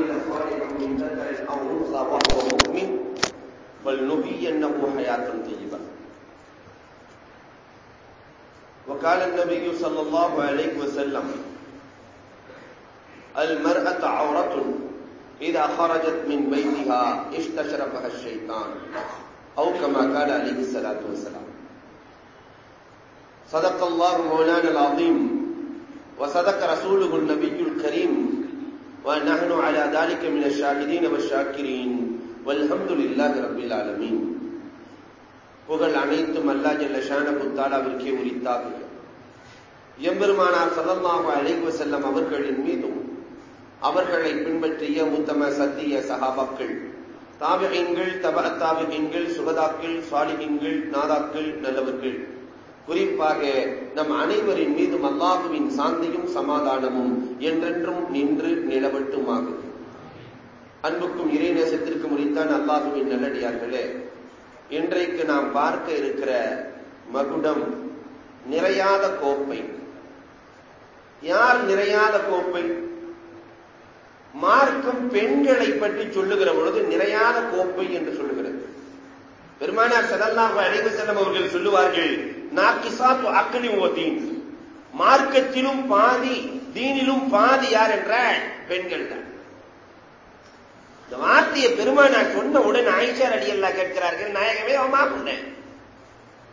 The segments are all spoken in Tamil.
عمل صالحا من ذكر أو أنثى وهو مؤمن فلنحيينه حياة طيبة. وقال النبي صلى الله عليه وسلم المرأة عورة إذا خرجت من بيتها استشرفها الشيطان أو كما قال عليه الصلاة والسلام. صدق الله مولانا العظيم وصدق رسوله النبي الكريم ونحن على ذلك من الشاهدين والشاكرين والحمد لله رب العالمين புகழ் அனைத்தும் அல்லா ஜல்ல ஷான புத்தாலாவிற்கே உரித்தாகுக எம்பெருமானார் சதல்லாஹு அழைவு செல்லம் அவர்களின் மீதும் அவர்களை பின்பற்றிய உத்தம சத்திய சகாபாக்கள் தாபிகங்கள் தப தாபிகங்கள் சுகதாக்கள் சாலிகங்கள் நாதாக்கள் நல்லவர்கள் குறிப்பாக நம் அனைவரின் மீதும் அல்லாஹுவின் சாந்தியும் சமாதானமும் என்றென்றும் நின்று நிலவட்டுமாக. அன்புக்கும் இறைநேசத்திற்கும் உரித்தான் அல்லாஹுவின் நல்லடியார்களே இன்றைக்கு நாம் பார்க்க இருக்கிற மகுடம் நிறையாத கோப்பை. யார் நிறையாத கோப்பை? மார்க்கம் பெண்களை பற்றி சொல்லுகிற பொழுது நிறையாத கோப்பை என்று சொல்லுகிறது. பெருமானார் சதல்லாஹ் அழைவு செல்லம் அவர்கள் சொல்லுவார்கள் நாக்கிசாத்து அக்கலி ஓதீன் மார்க்கத்திலும் பாதி தீனிலும் பாதி யார் என்றால் பெண்கள் தான். இந்த வார்த்தையை பெருமானார் சொன்னவுடன் ஆயிஷார் அடி எல்லாம் கேட்கிறார்கள் நாயகமே அவமா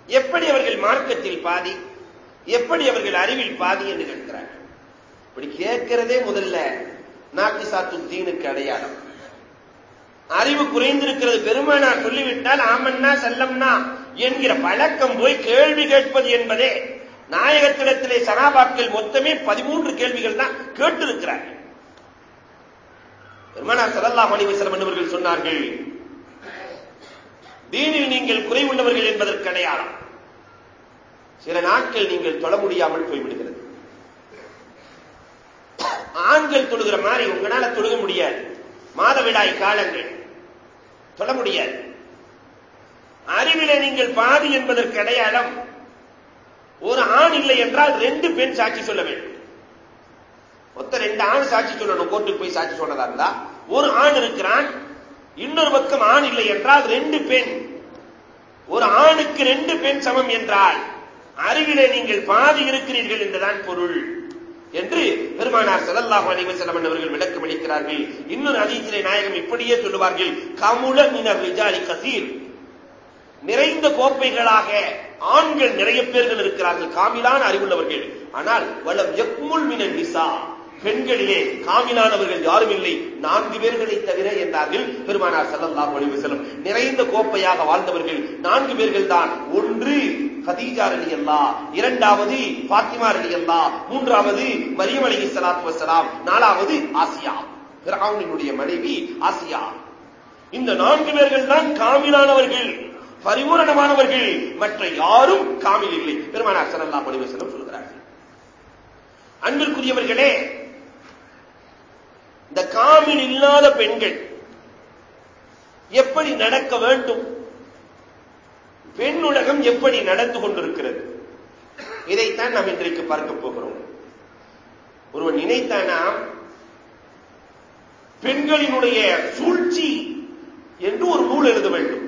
எப்படி அவர்கள் மார்க்கத்தில் பாதி எப்படி அவர்கள் அறிவில் பாதி என்று கேட்கிறார்கள். இப்படி கேட்கிறதே முதல்ல நாக்கு சாத்து தீனுக்கு அடையாளம். அறிவு குறைந்திருக்கிறது. பெருமானா சொல்லிவிட்டால் ஆமன்னா செல்லம்னா என்கிற பழக்கம் போய் கேள்வி கேட்பது என்பதே நாயகத்திடத்திலே சனாபாக்கள் மொத்தமே பதிமூன்று கேள்விகள் தான் கேட்டிருக்கிறார்கள் பெருமானா சல்லல்லாஹு அலைஹி என்பவர்கள் சொன்னார்கள் தீனில் நீங்கள் குறை உள்ளவர்கள் என்பதற்கு அடையாளம். சில நாட்கள் நீங்கள் தொட முடியாமல் போய்விடுகிறது. ஆண்கள் தொழுகிற மாதிரி உங்களால தொழுக முடியாது. மாதவிடாய் காலங்கள். சொல்ல முடியாது. அறிவிலே நீங்கள் பாதி என்பதற்கு அடையாளம் ஒரு ஆண் இல்லை என்றால் ரெண்டு பெண் சாட்சி சொல்ல வேண்டும். மொத்த ரெண்டு ஆண் சாட்சி சொல்லணும் கோர்ட்டுக்கு போய் சாட்சி சொன்னதா இருந்தா. ஒரு ஆண் இருக்கிறான் இன்னொரு பக்கம் ஆண் இல்லை என்றால் ரெண்டு பெண். ஒரு ஆணுக்கு ரெண்டு பெண் சமம் என்றால் அறிவிலே நீங்கள் பாதி இருக்கிறீர்கள் என்றுதான் பொருள். என்று பெருமானார் செல்லல்லாஹு அலைவர் செல்லம் அவர்கள் விளக்கம் அளிக்கிறார்கள். இன்னொரு அதிசிலை நாயகம் இப்படியே சொல்லுவார்கள் கமுல மினர் ரிஜாலி கசீர். நிறைந்த கோப்பைகளாக ஆண்கள் நிறைய பேர்கள் இருக்கிறார்கள் காமிலான அறிவுள்ளவர்கள். ஆனால் வளம் எக்முல் மின நிசா. பெண்களிலே காமிலானவர்கள் யாரும் இல்லை நான்கு பேர்களை தவிர என்றார்கள் பெருமானார் சல்லல்லாஹு அலைவர் செல்லம் நிறைந்த கோப்பையாக வாழ்ந்தவர்கள் நான்கு பேர்கள் தான் ஒன்று கதீஜா அலி அல்லா இரண்டாவது பாத்திமா அலி அல்லா மூன்றாவது மரியம் அலி சலாத்து வசலாம் நாலாவது ஆசியா. பிராவுனினுடைய மனைவி ஆசியா. இந்த நான்கு பேர்கள் தான் காமிலானவர்கள் பரிபூரணமானவர்கள். மற்ற யாரும் காமில் இல்லை. பெருமானார் சல்லல்லாஹு அலைஹி சொல்கிறார்கள். அன்பிற்குரியவர்களே இந்த காமில் இல்லாத பெண்கள் எப்படி நடக்க வேண்டும்? பெண் உலகம் எப்படி நடந்து கொண்டிருக்கிறது? இதைத்தான் நாம் இன்றைக்கு பார்க்க போகிறோம். ஒருவன் நினைத்தானா பெண்களினுடைய சூழ்ச்சி என்று ஒரு நூல் எழுத வேண்டும்.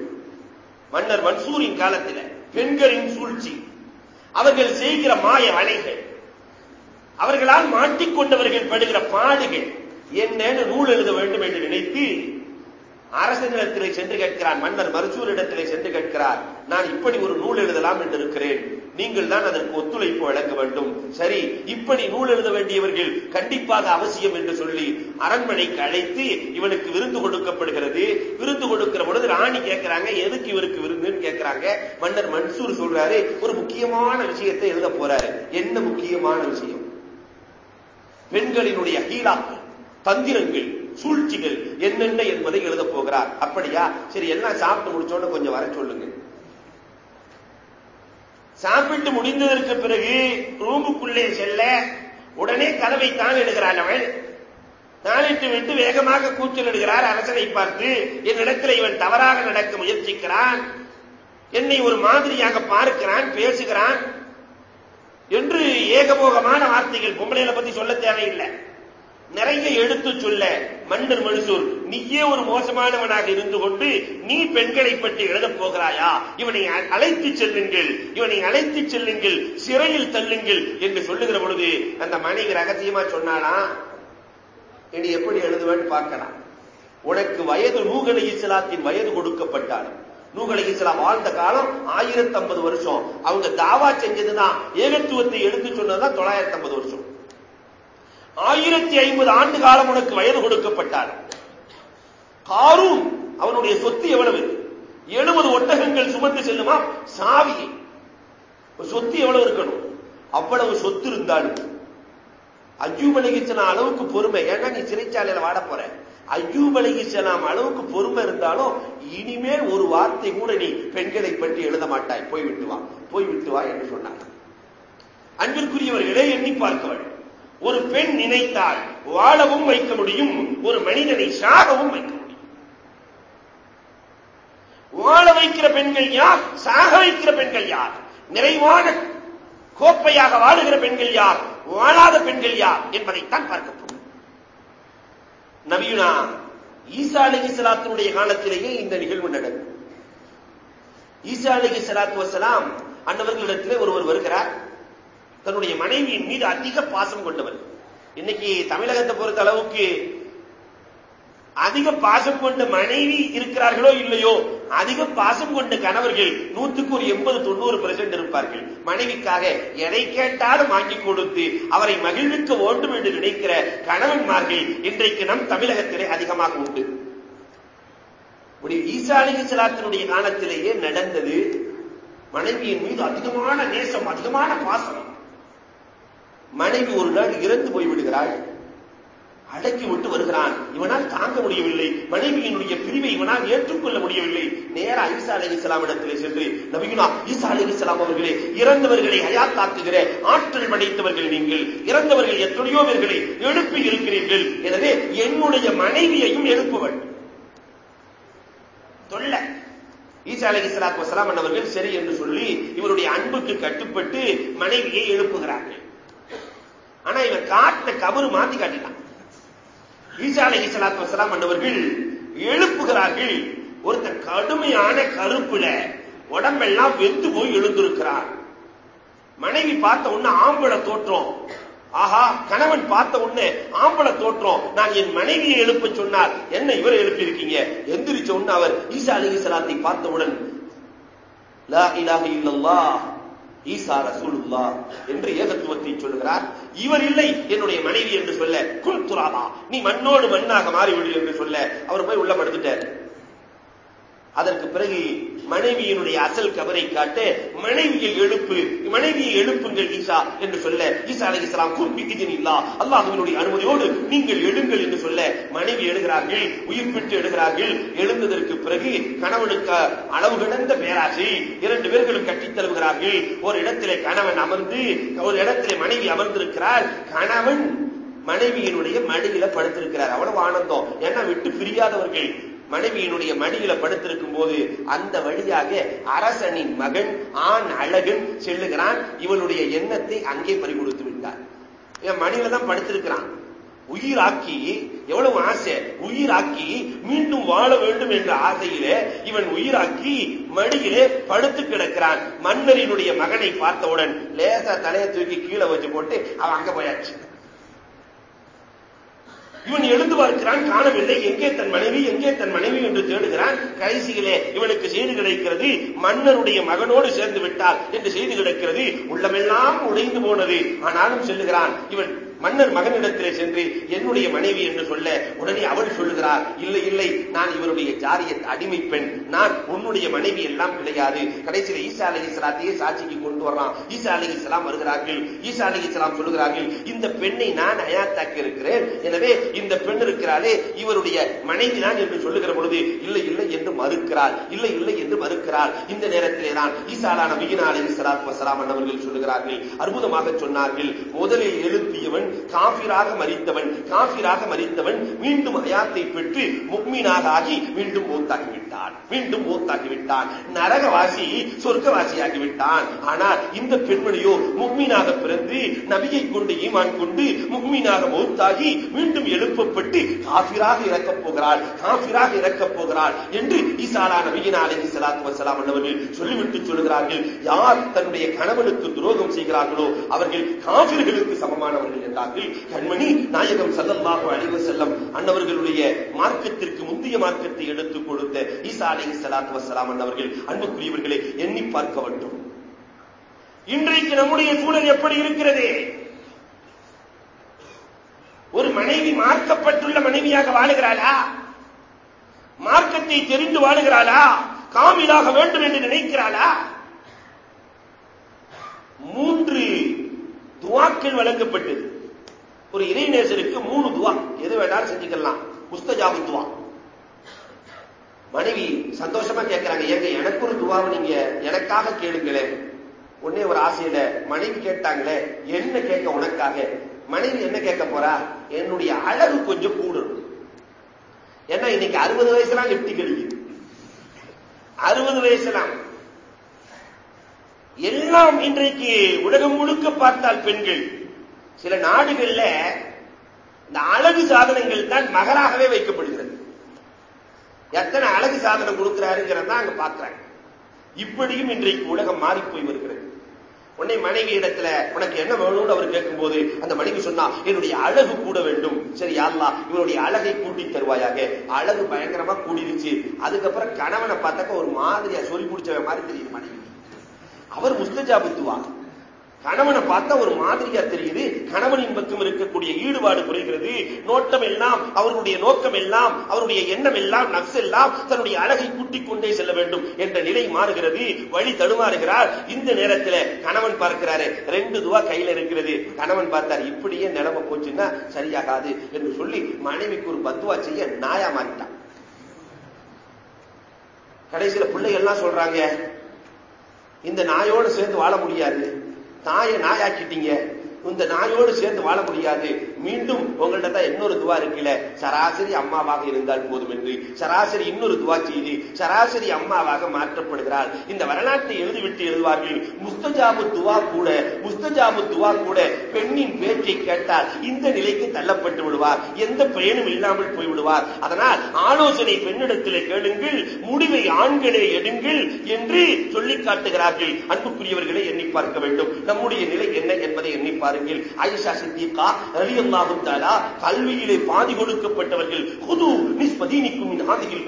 மன்னர் மன்சூரின் காலத்தில் பெண்களின் சூழ்ச்சி. அவர்கள் செய்கிற மாய அலைகள் அவர்களால் மாட்டிக்கொண்டவர்கள் படுகிற பாடுகள் என்னன்னு நூல் எழுத வேண்டும் என்று நினைத்து அரசனிடத்திலே சென்று கேட்கிறார் மன்னர் மருசூரிடத்திலே சென்று கேட்கிறார். நான் இப்படி ஒரு நூல் எழுதலாம் என்று இருக்கிறேன் நீங்கள் தான் அதற்கு ஒத்துழைப்பு வழங்க வேண்டும். சரி இப்படி நூல் எழுத வேண்டியவர்கள் கண்டிப்பாக அவசியம் என்று சொல்லி அரண்மனைக்கு அழைத்து இவனுக்கு விருந்து கொடுக்கப்படுகிறது. விருந்து கொடுக்கிற பொழுது ராணி கேட்கிறாங்க எதுக்கு இவருக்கு விருந்துன்னு கேட்கிறாங்க? மன்னர் மன்சூர் சொல்றாரு ஒரு முக்கியமான விஷயத்தை எழுத போறாரு. என்ன முக்கியமான விஷயம்? பெண்களினுடைய ஹீலாக்கள் தந்திரங்கள் சூழ்ச்சிகள் என்னென்ன என்பதை எழுத போகிறார். அப்படியா? சரி எல்லாம் சாப்பிட்டு முடிச்சோன்னு கொஞ்சம் வர சொல்லுங்க. சாப்பிட்டு முடிந்ததற்கு பிறகு ரூமுக்குள்ளே செல்ல உடனே கதவை தான் எடுகிறான் அவள். தாளிட்டு விட்டு வேகமாக கூச்சல் எடுகிறார் அரசனை பார்த்து என்னிடத்தில் இவன் தவறாக நடக்க முயற்சிக்கிறான். என்னை ஒரு மாதிரியாக பார்க்கிறான் பேசுகிறான் என்று ஏகபோகமான வார்த்தைகள் பொம்பளைகளை பத்தி சொல்ல தேவையில்லை. நிறைய எடுத்து சொல்ல மன்னர் மனுசூர் நீயே ஒரு மோசமானவனாக இருந்து கொண்டு நீ பெண்களை பற்றி எழுதப் போகிறாயா? இவனை அழைத்து செல்லுங்கள் இவனை அழைத்து செல்லுங்கள் சிறையில் தள்ளுங்கள் என்று சொல்லுகிற பொழுது அந்த மனைவி ரகசியமா சொன்னானா இனி எப்படி எழுதுவேன்னு பார்க்கலாம். உனக்கு வயது நூகலை இஸ்லாத்தின் வயது கொடுக்கப்பட்டாலும் நூகலை இஸ்லாம் வாழ்ந்த காலம் ஆயிரத்தி ஐம்பது வருஷம். அவங்க தாவா செஞ்சதுதான். ஏகத்துவத்தை எடுத்து சொன்னதுதான் தொள்ளாயிரத்தி ஐம்பது வருஷம். ஆயிரத்தி ஐம்பது ஆண்டு காலம் உனக்கு வயது கொடுக்கப்பட்டார். காரும் அவனுடைய சொத்து எவ்வளவு? எழுபது ஒட்டகங்கள் சுமந்து செல்லுமா? சாவி சொத்து எவ்வளவு இருக்கணும்? அவ்வளவு சொத்து இருந்தாலும். அஜூப் அளவுக்கு பொறுமை. ஏன்னா நீ சிறைச்சாலையில வாட போற. அஜூப் அளவுக்கு பொறுமை இருந்தாலும் இனிமேல் ஒரு வார்த்தை கூட நீ பெண்களை பற்றி எழுத மாட்டாய். போய் விட்டு வா. போய் விட்டு வா என்று சொன்னார். அன்பிற்குரியவர்களே எண்ணி பார்க்கவள் ஒரு பெண் நினைத்தால் வாழவும் வைக்க முடியும் ஒரு மனிதனை சாகவும் வைக்க முடியும். வாழ வைக்கிற பெண்கள் யார்? சாக வைக்கிற பெண்கள் யார்? நிறைவான கோப்பையாக வாழுகிற பெண்கள் யார்? வாழாத பெண்கள் யார்? என்பதைத்தான் பார்க்க போகும் நபியுனா ஈசா அலகி சலாத்தினுடைய காலத்திலேயே இந்த நிகழ்வு நடக்கும் ஈசா அலகி சலாத்து வசலாம் அன்னவர்களிடத்திலே ஒருவர் வருகிறார். தன்னுடைய மனைவியின் மீது அதிக பாசம் கொண்டவர் இன்னைக்கு தமிழகத்தை பொறுத்த அளவுக்கு அதிக பாசம் கொண்ட மனைவி இருக்கிறார்களோ இல்லையோ அதிக பாசம் கொண்ட கணவர்கள் நூத்துக்கு ஒரு எண்பது தொண்ணூறு பெர்சென்ட் இருப்பார்கள். மனைவிக்காக எதை கேட்டாலும் வாங்கி கொடுத்து அவரை மகிழ்விக்க வேண்டும் என்று நினைக்கிற கணவன்மார்கள் இன்றைக்கு நம் தமிழகத்திலே அதிகமாக உண்டு. ஈசாலிக சிலாத்தினுடைய காலத்திலேயே நடந்தது மனைவியின் மீது அதிகமான நேசம் அதிகமான பாசம். மனைவி ஒரு நாள் இறந்து போய்விடுகிறாள். அடக்கி விட்டு வருகிறான். இவனால் தாங்க முடியவில்லை. மனைவியினுடைய பிரிவை இவனால் ஏற்றுக்கொள்ள முடியவில்லை. நேரா ஈசா அலி இஸ்லாம் இடத்திலே சென்று நபிகுனா ஈசா அலி இஸ்லாம் அவர்களே இறந்தவர்களை அயாத்தாக்குகிற ஆற்றல் படைத்தவர்கள் நீங்கள் இறந்தவர்கள் எத்தனையோ பேர்களை எழுப்பி இருக்கிறீர்கள். எனவே என்னுடைய மனைவியையும் எழுப்புவள் தொல்ல. ஈசா அலி இஸ்லாத்து வசலாம் அவர்கள் சரி என்று சொல்லி இவருடைய அன்புக்கு கட்டுப்பட்டு மனைவியை எழுப்புகிறார்கள். ஆனா இவன் காட்டின கபரு மாத்தி காட்டினான் ஈசா அலி இஸ்லாத்து வசலாம் அண்ணவர்கள் எழுப்புகிறார்கள். ஒருத்தர் கடுமையான கருப்புல உடம்பெல்லாம் வெந்து போய் எழுந்திருக்கிறார். மனைவி பார்த்த உடனே ஆம்பளை தோற்றம். ஆஹா கணவன் பார்த்த உடனே ஆம்பளை தோற்றம். நான் என் மனைவியை எழுப்ப சொன்னார் என்ன இவரை எழுப்பியிருக்கீங்க? எந்திரிச்ச உடனே அவர் ஈசா அலி சலாத்தை பார்த்தவுடன் லா இலாஹ இல்லல்லாஹ் ஈசா ரசூலுல்லா என்று ஏகத்துவத்தை சொல்லுகிறார். இவர் இல்லை என்னுடைய மனைவி என்று சொல்ல குல் துராபா நீ மண்ணோடு மண்ணாக மாறிவிடு என்று சொல்ல அவர் போய் உள்ள படுத்துட்டார் அதற்கு பிறகு மனைவியினுடைய அசல் கவரை காட்ட மனைவியை எழுப்பு மனைவியை எழுப்புங்கள் ஈசா என்று சொல்ல ஈசா அலி இஸ்லாம் குறிப்பிட்டதின் இல்லா அல்லாஹுவினுடைய அனுமதியோடு நீங்கள் எழுங்கள் என்று சொல்ல மனைவி எழுகிறார்கள் உயிர் பெற்று எழுகிறார்கள். எழுந்ததற்கு பிறகு கணவனுக்கு அளவு கிடந்த பேராசை இரண்டு பேர்களும் கட்டித் தழுவுகிறார்கள் ஒரு இடத்திலே கணவன் அமர்ந்து ஒரு இடத்திலே மனைவி அமர்ந்திருக்கிறார். கணவன் மனைவியினுடைய மடியில படுத்திருக்கிறார். அவ்வளவு ஆனந்தம். ஏன்னா விட்டு பிரியாதவர்கள். மனைவியினுடைய மடியில படுத்திருக்கும் போது அந்த வழியாக அரசனின் மகன் ஆண் அழகன் செல்லுகிறான். இவளுடைய எண்ணத்தை அங்கே பறிகொடுத்து விட்டார். என் மடியில தான் படுத்திருக்கிறான். உயிராக்கி எவ்வளவு ஆசை. உயிராக்கி மீண்டும் வாழ வேண்டும் என்ற ஆசையிலே இவன் உயிராக்கி மடியிலே படுத்து கிடக்கிறான். மன்னரினுடைய மகனை பார்த்தவுடன் லேசா தலையை தூக்கி கீழே வச்சு போட்டு அவன் அங்க போயாச்சு. இவன் எழுந்து பார்க்கிறான் காணவில்லை. எங்கே தன் மனைவி? எங்கே தன் மனைவி என்று தேடுகிறான். கடைசியிலே இவனுக்கு செய்தி கிடைக்கிறது மன்னருடைய மகனோடு சேர்ந்து விட்டார் என்று செய்தி கிடைக்கிறது. உள்ளமெல்லாம் உடைந்து போனது. ஆனாலும் செல்லுகிறான் இவன். மன்னர் மகனிடத்திலே சென்று என்னுடைய மனைவி என்று சொல்ல உடனே அவள் சொல்லுகிறார் இல்லை இல்லை நான் இவருடைய ஜாரிய அடிமை பெண். நான் உன்னுடைய மனைவி எல்லாம் கிடையாது. கடைசியில் ஈசா அலி இஸ்லாத்தையே சாட்சிக்கு கொண்டு வர்றான். ஈசா அலி இஸ்லாம் வருகிறார்கள். ஈசா அலி இஸ்லாம் சொல்லுகிறார்கள் இந்த பெண்ணை நான் அயாத்தாக்கி இருக்கிறேன். எனவே இந்த பெண் இருக்கிறாளே இவருடைய மனைவி நான் என்று சொல்லுகிற பொழுது இல்லை இல்லை என்று மறுக்கிறார் இல்லை இல்லை என்று மறுக்கிறார் இந்த நேரத்திலே தான் ஈசாலான நபியினா அலி இஸ்லாத் வசலாம் அவர்கள் சொல்லுகிறார்கள். அற்புதமாக சொன்னார்கள். முதலில் எழுப்பியவன் காபிராக மறித்தவன் காபிராக மறித்தவன் மீண்டும் அயாத்தை பெற்று முக்மீனாக ஆகி மீண்டும் மூத்தாகிவிட்டான் விட்டான் மீண்டும் மூத்தாக்கி விட்டான் நரகவாசி சொர்க்கவாசியாகி விட்டான் ஆனால் இந்த பெண்மணியோ முக்மீனாக பிறந்து நபியை கொண்டு ஈமான் கொண்டு முக்மீனாக மௌத்தாகி மீண்டும் எழுப்பப்பட்டு காபிராக இறக்கப் போகிறாள் காபிராக இறக்கப் போகிறாள் என்று ஈசாலா நபியின் அலஹி சலாத்து வசலாம் அண்ணவர்கள் சொல்லிவிட்டு சொல்கிறார்கள். யார் தன்னுடைய கணவனுக்கு துரோகம் செய்கிறார்களோ அவர்கள் காபிர்களுக்கு சமமானவர்கள் என்றார்கள் கண்மணி நாயகம் சல்லல்லாஹு அலைஹி செல்லம் அன்னவர்களுடைய மார்க்கத்திற்கு முந்தைய மார்க்கத்தை எடுத்துக் கொடுத்த ஈசா அலைஹி சலாத்து வசலாம் அன்னவர்கள் அன்புக்குரியவர்களை எண்ணி பார்க்க வேண்டும். இன்றைக்கு நம்முடைய சூழல் எப்படி இருக்கிறது? ஒரு மனைவி மார்க்கப்பட்டுள்ள மனைவியாக வாழுகிறாளா? மார்க்கத்தை தெரிந்து வாழுகிறாளா? காமிலாக வேண்டும் என்று நினைக்கிறாளா? மூன்று துவாக்கள் வழங்கப்பட்டது. ஒரு இணைநேசருக்கு மூணு துவா. எது வேணாலும் செஞ்சுக்கலாம். முஸ்தஜாபு துவா. மனைவி சந்தோஷமா கேட்கிறாங்க ஏங்க எனக்கு ஒரு துவாவை நீங்க எனக்காக கேளுங்களேன் உடனே ஒரு ஆசையில மனைவி கேட்டாங்களே என்ன கேட்க உனக்காக? மனைவி என்ன கேட்க போறா? என்னுடைய அழகு கொஞ்சம் கூடணும் ஏன்னா இன்னைக்கு அறுபது வயசுலாம் எப்படி கிடைக்குது அறுபது வயசுலாம். எல்லாம் இன்றைக்கு உலகம் முழுக்க பார்த்தால் பெண்கள் சில நாடுகள்ல இந்த அழகு சாதனங்கள் தான் மகராகவே வைக்கப்படுகிறது. எத்தனை அழகு சாதனம் கொடுக்கிறாருங்கிறத அங்க பாக்குறாங்க இப்படியும் இன்றைக்கு உலகம் மாறி போய் வருகிறது. உன்னை மனைவி இடத்துல உனக்கு என்ன வேணும்னு அவர் கேட்கும்போது அந்த மனைவி சொன்னா என்னுடைய அழகு கூட வேண்டும். சரி யாருலா? இவருடைய அழகை கூட்டி தருவாயாக. அழகு பயங்கரமா கூடிருச்சு. அதுக்கப்புறம் கணவனை பார்த்தாக்க ஒரு மாதிரியா சொல்லி முடிச்சவன் மாதிரி தெரியும் மனைவி அவர் முஸ்தஜாபித்துவாங்க கணவனை பார்த்தா ஒரு மாதிரியா தெரியுது. கணவனின் பக்கம் இருக்கக்கூடிய ஈடுபாடு குறைகிறது. நோட்டம் எல்லாம் அவருடைய நோக்கம் எல்லாம் அவருடைய எண்ணம் எல்லாம் நப்ஸ் எல்லாம் தன்னுடைய அழகை கூட்டிக் கொண்டே செல்ல வேண்டும் என்ற நிலை மாறுகிறது. வழி தடுமாறுகிறார். இந்த நேரத்தில் கணவன் பார்க்கிறாரு. ரெண்டு துவா கையில இருக்கிறது. கணவன் பார்த்தார் இப்படியே நிலைமை போச்சுன்னா சரியாகாது என்று சொல்லி மனைவிக்கு ஒரு பத்துவா செய்ய நாயா மாறிட்டான். கடைசியில பிள்ளைகள்லாம் சொல்றாங்க இந்த நாயோடு சேர்ந்து வாழ முடியாது. தாயை நாயாக்கிட்டீங்க. இந்த நாயோடு சேர்ந்து வாழ முடியாது. மீண்டும் உங்கள்ட்ட தான் இன்னொரு துவா இருக்குல்ல சராசரி அம்மாவாக இருந்தால் போதும் என்று சராசரி இன்னொரு துவா செய்து சராசரி அம்மாவாக மாற்றப்படுகிறார் இந்த வரலாற்றை எழுதிவிட்டு எழுதுவார்கள். முஸ்தஜாபு துவா கூட முஸ்தஜாபு துவா கூட பெண்ணின் பேச்சை கேட்டால் இந்த நிலைக்கு தள்ளப்பட்டு விடுவார். எந்த பயனும் இல்லாமல் போய்விடுவார். அதனால் ஆலோசனை பெண்ணிடத்தில் கேளுங்கள் முடிவை ஆண்களே எடுங்கள் என்று சொல்லி காட்டுகிறார்கள். அன்புக்குரியவர்களை எண்ணி பார்க்க வேண்டும். நம்முடைய நிலை என்ன என்பதை எண்ணி பாருங்கள். ஐஷா சித்திகா ரலியல்லாஹு தாலா கல்வியிலே பாதி கொடுக்கப்பட்டவர்கள் புது நிஸ்பதீனிக்கும் மின்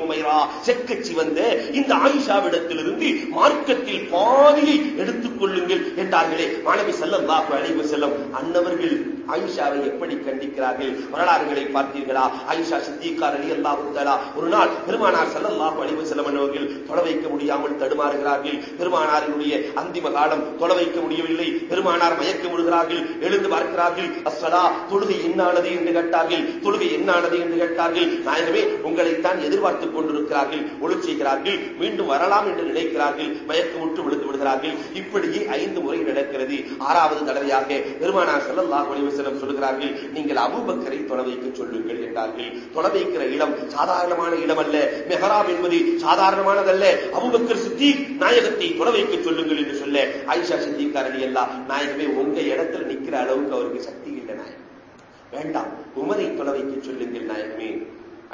உமைரா. செக்கச்சி வந்த இந்த ஆயிஷாவிடத்திலிருந்து மார்க்கத்தில் பாதியை எடுத்துக் கொள்ளுங்கள் என்றார்களே. மாணவி ஸல்லல்லாஹு அழைவு செல்லம் அன்னவர்கள் ஆயிஷாவை எப்படி கண்டிக்கிறார்கள்? வரலாறுகளை பார்த்தீர்களா? ஆயிஷா சித்திகா ரலியல்லாஹு தாலா ஒரு நாள் பெருமானார் ஸல்லல்லாஹு அழைவு வஸல்லம் அவர்கள் தொலை வைக்க முடியாமல் தடுமாறுகிறார்கள். பெருமானாரினுடைய அந்திம காலம் தொலை வைக்க முடியவில்லை. பெருமானார் மயக்க விடுகிறார்கள் எழுந்து பார்க்கிறார்கள். அஸ்வலா தொழுகை தொழுகை என்னானது என்று கேட்டார்கள். தொழுகை என்னானது என்று கேட்டார்கள். நாயகமே உங்களைத்தான் எதிர்பார்த்துக் கொண்டிருக்கிறார்கள் ஒளி செய்கிறார்கள் மீண்டும் வரலாம் என்று நினைக்கிறார்கள் மயக்கமுற்று விழுந்து விடுகிறார்கள். இப்படியே ஐந்து முறை நடக்கிறது. ஆறாவது தடவையாக பெருமானார் செல்லல்லா ஒளிவசனம் சொல்கிறார்கள் நீங்கள் அபூபக்கரை தொலை வைக்க சொல்லுங்கள் என்றார்கள். தொலை வைக்கிற இடம் சாதாரணமான இடம் அல்ல மெஹராப் என்பது சாதாரணமானதல்ல. அபுபக்கர் சித்திக் நாயகத்தை தொலை வைக்க சொல்லுங்கள் என்று சொல்ல ஆயிஷா சித்திகார் அலி எல்லாம் நாயகமே உங்க இடத்துல நிற்கிற அளவுக்கு அவருக்கு சக்தி வேண்டாம். உமரை தொலை வைக்க சொல்லுங்கள் நாயகமே.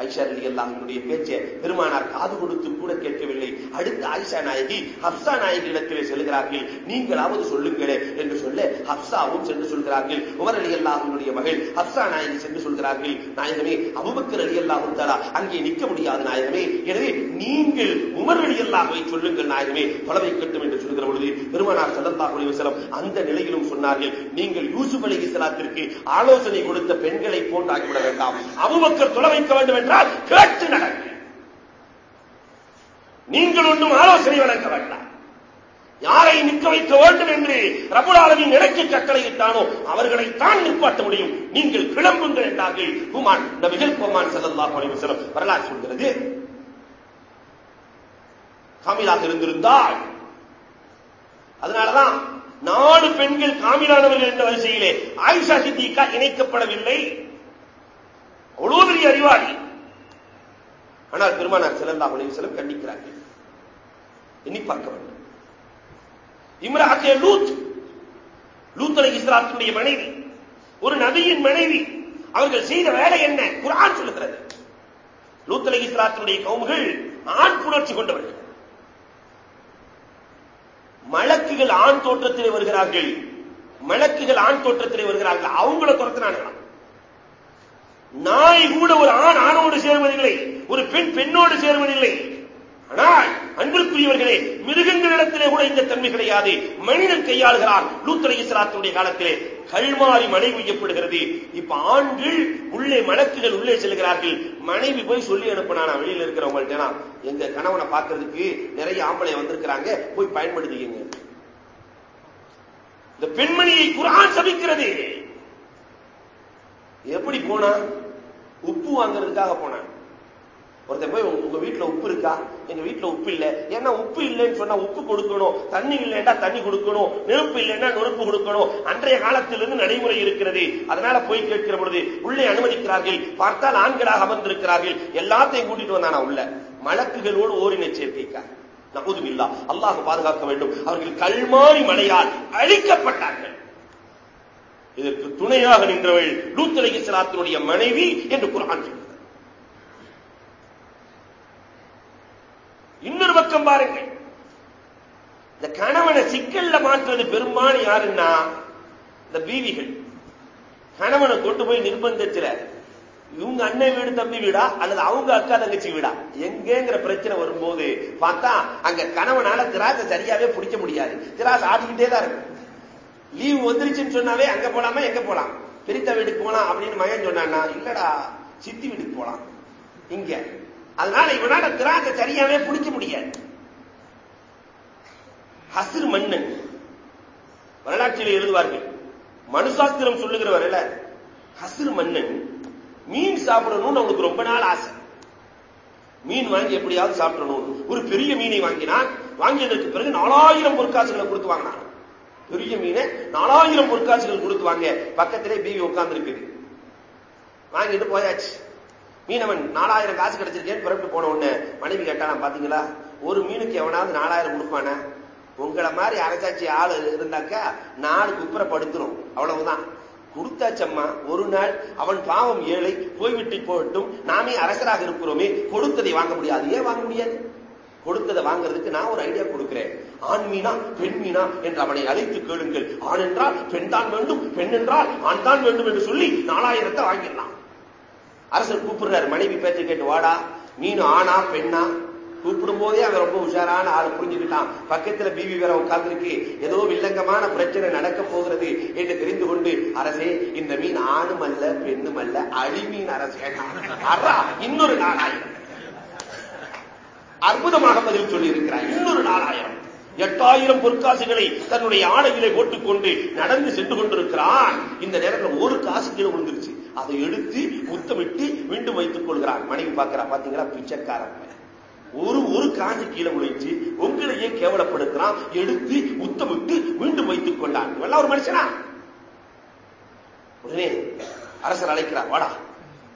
ஐஷா அலி அல்லாஹுடைய பேச்சை பெருமானார் காது கொடுத்து கூட கேட்கவில்லை. அடுத்து ஆயிஷா நாயகி ஹப்சா நாயகி இடத்திலே செல்கிறார்கள். நீங்களாவது சொல்லுங்களே என்று சொல்ல ஹப்சாவும் சென்று சொல்கிறார்கள். உமர் அலி அல்லாஹினுடைய மகள் ஹப்சா நாயகி சென்று சொல்கிறார்கள். நாயகமே அபுபக்கர் அலி அல்லாஹு தாரா அங்கே நிற்க முடியாது நாயகமே. எனவே நீங்கள் உமர் அலி அல்லாஹை சொல்லுங்கள் நாயகமே. தொலைவை கட்டும் என்று சொல்கிற பொழுது பெருமானார் ஸல்லல்லாஹு அலைஹி வஸல்லம் அந்த நிலையிலும் சொன்னார்கள். நீங்கள் யூசுப் அலைஹிஸ்ஸலாத்திற்கு ஆலோசனை கொடுத்த பெண்களை போன்றாகிவிட வேண்டாம். அபுபக்கர் தொலை வைக்க வேண்டும் என்றால் கேட்டு நடக்க நீங்கள் ஒன்றும் ஆலோசனை வழங்க வேண்டாம் யாரை நிற்க வைக்க வேண்டும் என்று ரபுலாலமின் நிலைக்கு கட்டளையிட்டானோ அவர்களைத்தான் நிற்பாட்ட முடியும். நீங்கள் கிளம்புங்கள் என்றார்கள் குமான் நபிகள் குமான் செல்லல்லா அலைஹி செல்லும் வரலாறு சொல்கிறது காமிலாக இருந்திருந்தால் அதனாலதான் நாலு பெண்கள் காமிலானவர்கள் என்ற வரிசையிலே ஆயிஷா சித்திகா இணைக்கப்படவில்லை. அவ்வளவு பெரிய அறிவாளி. ஆனால் பெருமானார் செல்லல்லா செலவு கண்டிக்கிறார்கள். எண்ணி பார்க்க வேண்டும். இம்ராத்தே லூத். லூத் அலை இஸ்லாத்துடைய மனைவி. ஒரு நபியின் மனைவி. அவர்கள் செய்த வேலை என்ன? குரான் சொல்லுகிறது. லூத் அலை இஸ்லாத்துடைய கவுமுகள் ஆண் புணர்ச்சி கொண்டவர்கள். மலக்குகள் ஆண் தோற்றத்திலே வருகிறார்கள். மலக்குகள் ஆண் தோற்றத்திலே வருகிறார்கள். அவங்கள துரத்தினானுங்களாம் நாய் கூட ஒரு ஆண் ஆணோடு சேர்வதில்லை ஒரு பெண் பெண்ணோடு சேர்வதில்லை. ஆனால் அன்பிற்குரியவர்களே மிருகங்களிடத்திலே கூட இந்த தன்மை கிடையாது. மனிதன் கையாளுகிறான். லூத்தரை இஸ்லாத்துடைய காலத்திலே கல்மாறி மனைவி பெய்யப்படுகிறது இப்ப ஆண்கள் உள்ளே மலக்குகள் உள்ளே செல்கிறார்கள். மனைவி போய் சொல்லி அனுப்பினா வெளியில இருக்கிறவங்கள்ட்ட எங்க கணவனை பார்க்கறதுக்கு நிறைய ஆம்பளை வந்திருக்கிறாங்க போய் பயன்படுத்திக்கங்க. இந்த பெண்மணியை குரான் சபிக்கிறது. எப்படி போனா? உப்பு வாங்குறதுக்காக போனான் ஒருத்தர் போய் உங்க வீட்டுல உப்பு இருக்கா? எங்க வீட்டுல உப்பு இல்ல. ஏன்னா உப்பு இல்லைன்னு சொன்னா உப்பு கொடுக்கணும். தண்ணி இல்லைன்னா தண்ணி கொடுக்கணும். நெருப்பு இல்லைன்னா நெருப்பு கொடுக்கணும். அன்றைய காலத்திலிருந்து நடைமுறை இருக்கிறது. அதனால போய் கேட்கிற பொழுது உள்ளே அனுமதிக்கிறார்கள். பார்த்தால் ஆண்களாக அமர்ந்திருக்கிறார்கள். எல்லாத்தையும் கூட்டிட்டு வந்தானா உள்ள. மலக்குகளோடு ஓரின சேர்க்கைக்கா? நகுதுமில்லா அல்லாஹ் பாதுகாக்க வேண்டும். அவர்கள் கல்மாரி மலையால் அழிக்கப்பட்டார்கள். இதற்கு துணையாக நின்றவள் லூத்தலகி சலாத்தினுடைய மனைவி என்று குரான் சொல்கிறார் இன்னொரு பக்கம் பாருங்கள். இந்த கணவனை சிக்கல்ல மாற்றுவது பெரும்பாலும் யாருன்னா இந்த பீவிகள். கணவனை கொண்டு போய் நிர்பந்தத்தில் இவங்க அண்ணன் வீடு தம்பி வீடா? அல்லது அவங்க அக்கா தங்கச்சி வீடா? எங்கேங்கிற பிரச்சனை வரும்போது பார்த்தா அங்க கணவனால திராசை சரியாவே பிடிக்க முடியாது. திராசை ஆடிக்கிட்டே தான் இருக்கும். லீவ் வந்துருச்சுன்னு சொன்னாலே அங்க போலாமா எங்க போலாம்? பெரித்த வீட்டுக்கு போலாம் அப்படின்னு மகன் சொன்னான்னா இல்லடா சித்தி வீட்டுக்கு போலாம். இங்க. அதனால இவனால திராட்சை சரியாவே பிடிக்க முடியாது. ஹசிர் மண்ணு. வரலாற்றில் எழுதுவார்கள். மனுசாஸ்திரம் சொல்லுகிறவர்கள் ஹசிர் மண்ணு. மீன் சாப்பிடணும்னு அவனுக்கு ரொம்ப நாள் ஆசை. மீன் வாங்கி எப்படியாவது சாப்பிடணும். ஒரு பெரிய மீனை வாங்கினான் வாங்கியதற்கு பிறகு நாலாயிரம் பொற்காசுகளை கொடுத்து வாங்கினான். பெரிய மீனை நாலாயிரம் பொற்காசுகள் கொடுத்து வாங்க பக்கத்திலே பீவி உட்கார்ந்துருக்குது வாங்கிட்டு போயாச்சு. மீனவன் நாலாயிரம் காசு கிடைச்சிருக்கேன்னு பிறப்பு போன உடனே மனைவி கேட்டாலாம் பாத்தீங்களா? ஒரு மீனுக்கு எவனாவது நாலாயிரம் கொடுப்பானா? உங்களை மாதிரி அரசாட்சி ஆள் இருந்தாக்கா நாலு குப்புற படுத்துரும் அவ்வளவுதான். கொடுத்தாச்சம்மா. ஒரு நாள் அவன் பாவம் ஏழை போய்விட்டு போகட்டும் நாமே அரசராக இருக்கிறோமே. கொடுத்ததை வாங்க முடியாது. ஏன் வாங்க முடியாது? கொடுத்ததை வாங்குறதுக்கு நான் ஒரு ஐடியா கொடுக்கிறேன். ஆண் மீனா பெண் மீனா என்று அவனை அழைத்து கேளுங்கள். ஆண் என்றால் பெண் தான் வேண்டும் பெண் என்றால் ஆண் தான் வேண்டும் என்று சொல்லி நாலாயிரத்தை வாங்கிடலாம். அரசர் கூப்பிடுறாரு மனைவி பேச்சு கேட்டு வாடா மீன் ஆனா பெண்ணா? கூப்பிடும் போதே அவன் ரொம்ப உஷாரான ஆள் புரிஞ்சுக்கிட்டான். பக்கத்துல பிவி வேற உட்கார்ந்துருக்கு. ஏதோ வில்லங்கமான பிரச்சனை நடக்க போகிறது என்று தெரிந்து கொண்டு அரசே இந்த மீன் ஆணும் அல்ல பெண்ணும் அல்ல அழிமீன் அரசே. இன்னொரு நாளாயிரம் அற்புதமாக பதில் சொல்லி இருக்கிறார் இன்னொரு நாலாயிரம் எட்டாயிரம் பொற்காசுகளை தன்னுடைய ஆடைகளை போட்டுக்கொண்டு நடந்து சென்று கொண்டிருக்கிறான். இந்த நேரத்தில் ஒரு காசு கீழே விழுந்துருச்சு. அதை எடுத்து முத்தமிட்டு மீண்டும் வைத்துக் கொள்கிறான். மனைவி பார்க்கிறா பாத்தீங்களா? பிச்சைக்காரன். ஒரு ஒரு காஞ்சி கீழே உழைச்சு உங்களையே கேவலப்படுத்துறான். எடுத்து முத்தமிட்டு மீண்டும் வைத்துக் கொண்டான். இவெல்லாம் ஒரு மனுஷனா? உடனே அரசர் அழைக்கிறார் வாடா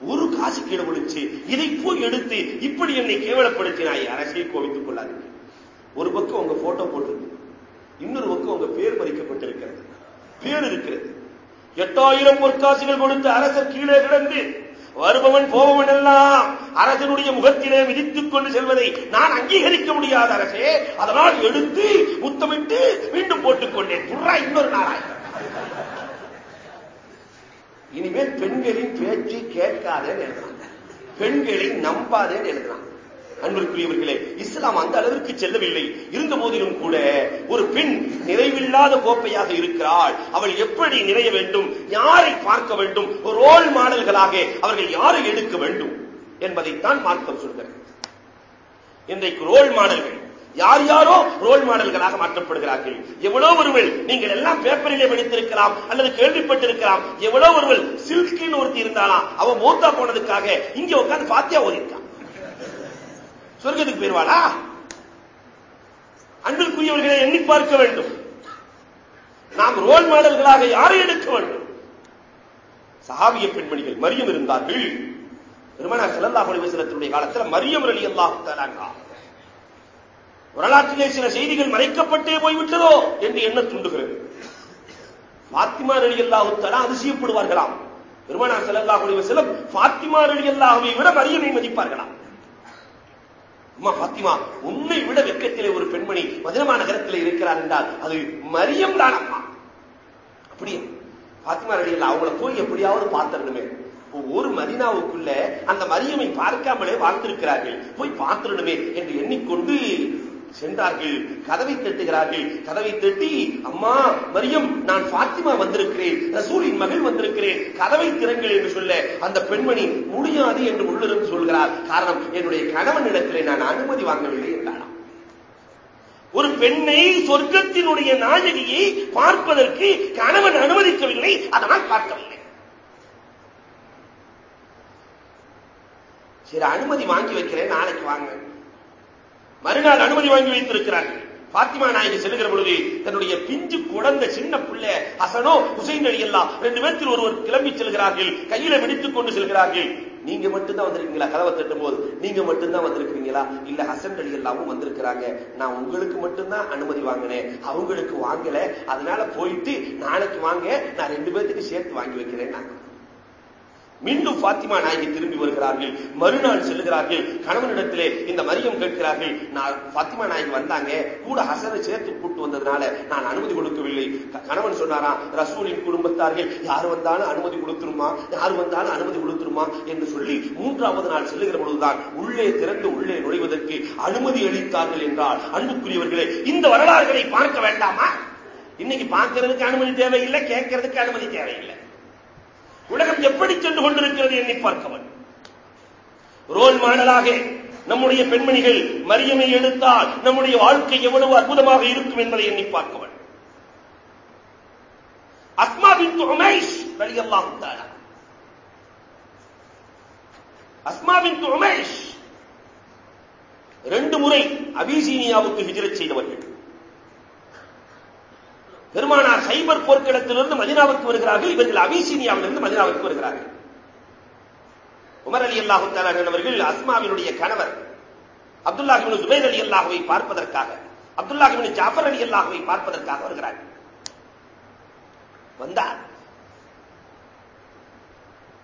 ஒரு காசு கீழே விழுச்சு இதை போய் எடுத்து இப்படி என்னை கேவலப்படுத்தினாய். அரசை கோவித்துக் கொள்ளாதீங்க ஒரு பக்கம் உங்க போட்டோ போட்டிருக்கு. இன்னொரு பக்கம் உங்க பேர் பறிக்கப்பட்டிருக்கிறது பேர் இருக்கிறது. எட்டாயிரம் பொற்காசுகள் கொடுத்து அரசர் கீழே கிடந்து வருபவன் போபவன் எல்லாம் அரசனுடைய முகத்திலே விதித்துக் கொண்டு செல்வதை நான் அங்கீகரிக்க முடியாத அரசே. அதனால் எடுத்து முத்தமிட்டு மீண்டும் போட்டுக் கொண்டேன். இன்னொரு நாளாயிரம். இனிமேல் பெண்களின் பேச்சு கேட்காதேன்னு எழுதுறாங்க. பெண்களை நம்பாதேன்னு எழுதுறாங்க. அன்பிற்குரியவர்களே இஸ்லாம் அந்த அளவிற்கு செல்லவில்லை. இருந்த போதிலும் கூட ஒரு பெண் நிறைவில்லாத கோப்பையாக இருக்கிறாள். அவள் எப்படி நிறைய வேண்டும்? யாரை பார்க்க வேண்டும்? ரோல் மாடல்களாக அவர்கள் யாரை எடுக்க வேண்டும்? என்பதைத்தான் மார்க்கம் சொல்கிறது. இன்றைக்கு ரோல் மாடல்கள் யார் யாரோ ரோல் மாடல்களாக மாற்றப்படுகிறார்கள். எவ்வளோ ஒருவள் நீங்கள் எல்லாம் பேப்பரிலே படித்திருக்கலாம் அல்லது கேள்விப்பட்டிருக்கலாம். எவ்வளோ ஒருவள் சில்கின்னு ஒருத்தி இருந்தாலாம் அவன் மூத்தா போனதுக்காக இங்க உட்காந்து பாத்தியா ஓதிருக்கான் சொர்க்கத்துக்கு போயிருவாளா? அன்பிற்குரியவர்களை எண்ணி பார்க்க வேண்டும். நாம் ரோல் மாடல்களாக யாரை எடுக்க வேண்டும்? சஹாபிய பெண்மணிகள் மரியம் இருந்தார்கள். பெருமானார் செல்லல்லா பொலிவசனத்தினுடைய காலத்தில் மரியம் ரலி அல்லாஹு தலாங்கா வரலாற்றிலே சில செய்திகள் மறைக்கப்பட்டே போய்விட்டதோ என்று எண்ண தூண்டுகிறது. பாத்திமா ரலியல்லாஹு தஆலா அதிசயப்படுவார்களாம். பெருமானார் ஸல்லல்லாஹு குடிவ வஸல்லம் பாத்திமா ரலியல்லாஹுவை விட மரியமை மதிப்பார்களாம். அம்மா பாத்திமா உன்னை விட வெக்கத்திலே ஒரு பெண்மணி மதுரமா நகரத்தில் இருக்கிறார் என்றால் அது மரியம் தான் அம்மா. அப்படியே பாத்திமா ரலியல்லா அவங்கள போய் எப்படியாவது பார்த்திடணுமே. ஒரு மதினாவுக்குள்ள அந்த மரியமை பார்க்காமலே வாழ்ந்திருக்கிறார்கள். போய் பார்த்திடணுமே என்று எண்ணிக்கொண்டு சென்றார்கள். கதவை தட்டுகிறார்கள். கதவை தட்டி அம்மா மரியம் நான் பாத்திமா வந்திருக்கிறேன். ரசூலின் மகள் வந்திருக்கிறேன். கதவை திறங்கள் என்று சொல்ல அந்த பெண்மணி முடியாது என்று உள்ளிருந்து சொல்கிறார். காரணம் என்னுடைய கணவன் இடத்திலே நான் அனுமதி வாங்கவில்லை என்றாராம் ஒரு பெண்ணை சொர்க்கத்தினுடைய நாயகியை பார்ப்பதற்கு கணவன் அனுமதிக்கவில்லை. அதனால் பார்க்கவில்லை. சரி அனுமதி வாங்கி வைக்கிறேன். நாளைக்கு வாங்க. மறுநாள் அனுமதி வாங்கி வைத்திருக்கிறார்கள். பாத்திமா நாயகி செல்லுகிற பொழுது தன்னுடைய பிஞ்சு குழந்தை சின்ன பிள்ளை ஹசனோ ஹுசைன் அலி எல்லாம் ரெண்டு பேர்த்தில் ஒருவர் கிளம்பி செல்கிறார்கள். கையில விடுத்துக் கொண்டு செல்கிறார்கள். நீங்க மட்டும்தான் வந்திருக்கீங்களா? கதவை தட்டும் போது நீங்க மட்டும்தான் வந்திருக்கிறீங்களா இல்ல ஹசன் அலி எல்லாமும் வந்திருக்கிறாங்க. நான் உங்களுக்கு மட்டும்தான் அனுமதி வாங்கினேன். அவங்களுக்கு வாங்கல. அதனால போயிட்டு நாளைக்கு வாங்க. நான் ரெண்டு பேர்த்துக்கு சேர்த்து வாங்கி வைக்கிறேன் நான் மீண்டும் பாத்திமா நாயகி திரும்பி வருகிறார்கள். மறுநாள் செல்லுகிறார்கள் கணவனிடத்திலே இந்த மரியம் கேட்கிறார்கள். நான் பாத்திமா நாயகி வந்தாங்க. கூட ஹசனை சேர்த்து கூட்டு வந்ததுனால நான் அனுமதி கொடுக்கவில்லை. கணவன் சொன்னாராம் ரசூலின் குடும்பத்தார்கள் யார் வந்தாலும் அனுமதி கொடுத்துருமா? யார் வந்தாலும் அனுமதி கொடுத்துருமா? என்று சொல்லி மூன்றாவது நாள் செல்லுகிற பொழுதுதான் உள்ளே திறந்து உள்ளே நுழைவதற்கு அனுமதி அளித்தார்கள் என்றால் அன்புக்குரியவர்களே இந்த வரலாறுகளை பார்க்க வேண்டாமா? இன்னைக்கு பார்க்கிறதுக்கு அனுமதி தேவையில்லை கேட்கறதுக்கு அனுமதி தேவையில்லை. உலகம் எப்படி சென்று கொண்டிருக்கிறது எண்ணி பார்க்கவன் ரோல் மாடலாக நம்முடைய பெண்மணிகள் மரியமை எடுத்தால் நம்முடைய வாழ்க்கை எவ்வளவு அற்புதமாக இருக்கும் என்பதை எண்ணி பார்க்கவன் அஸ்மாவின் உமேஷ் ரலியல்லாஹு தஆலா. அஸ்மாவின் உமேஷ் ரெண்டு முறை அபிசீனியாவுக்கு ஹிஜ்ரத் செய்தவர்கள். பெருமானார் சைபர் போர்க்களத்திலிருந்து மதினாவுக்கு வருகிறார்கள். இவர்கள் அபிசீனியாவிலிருந்து மதினாவுக்கு வருகிறார்கள். உமர் அலி அல்லாஹு அவர்கள் அஸ்மாவினுடைய கணவர். அப்துல்லாஹிபின் சுபைர் அலி அல்லாஹுவை பார்ப்பதற்காக அப்துல்லாஹிபின் ஜாஃபர் அலி அல்லாஹுவை பார்ப்பதற்காக வருகிறார்கள் வந்தார்.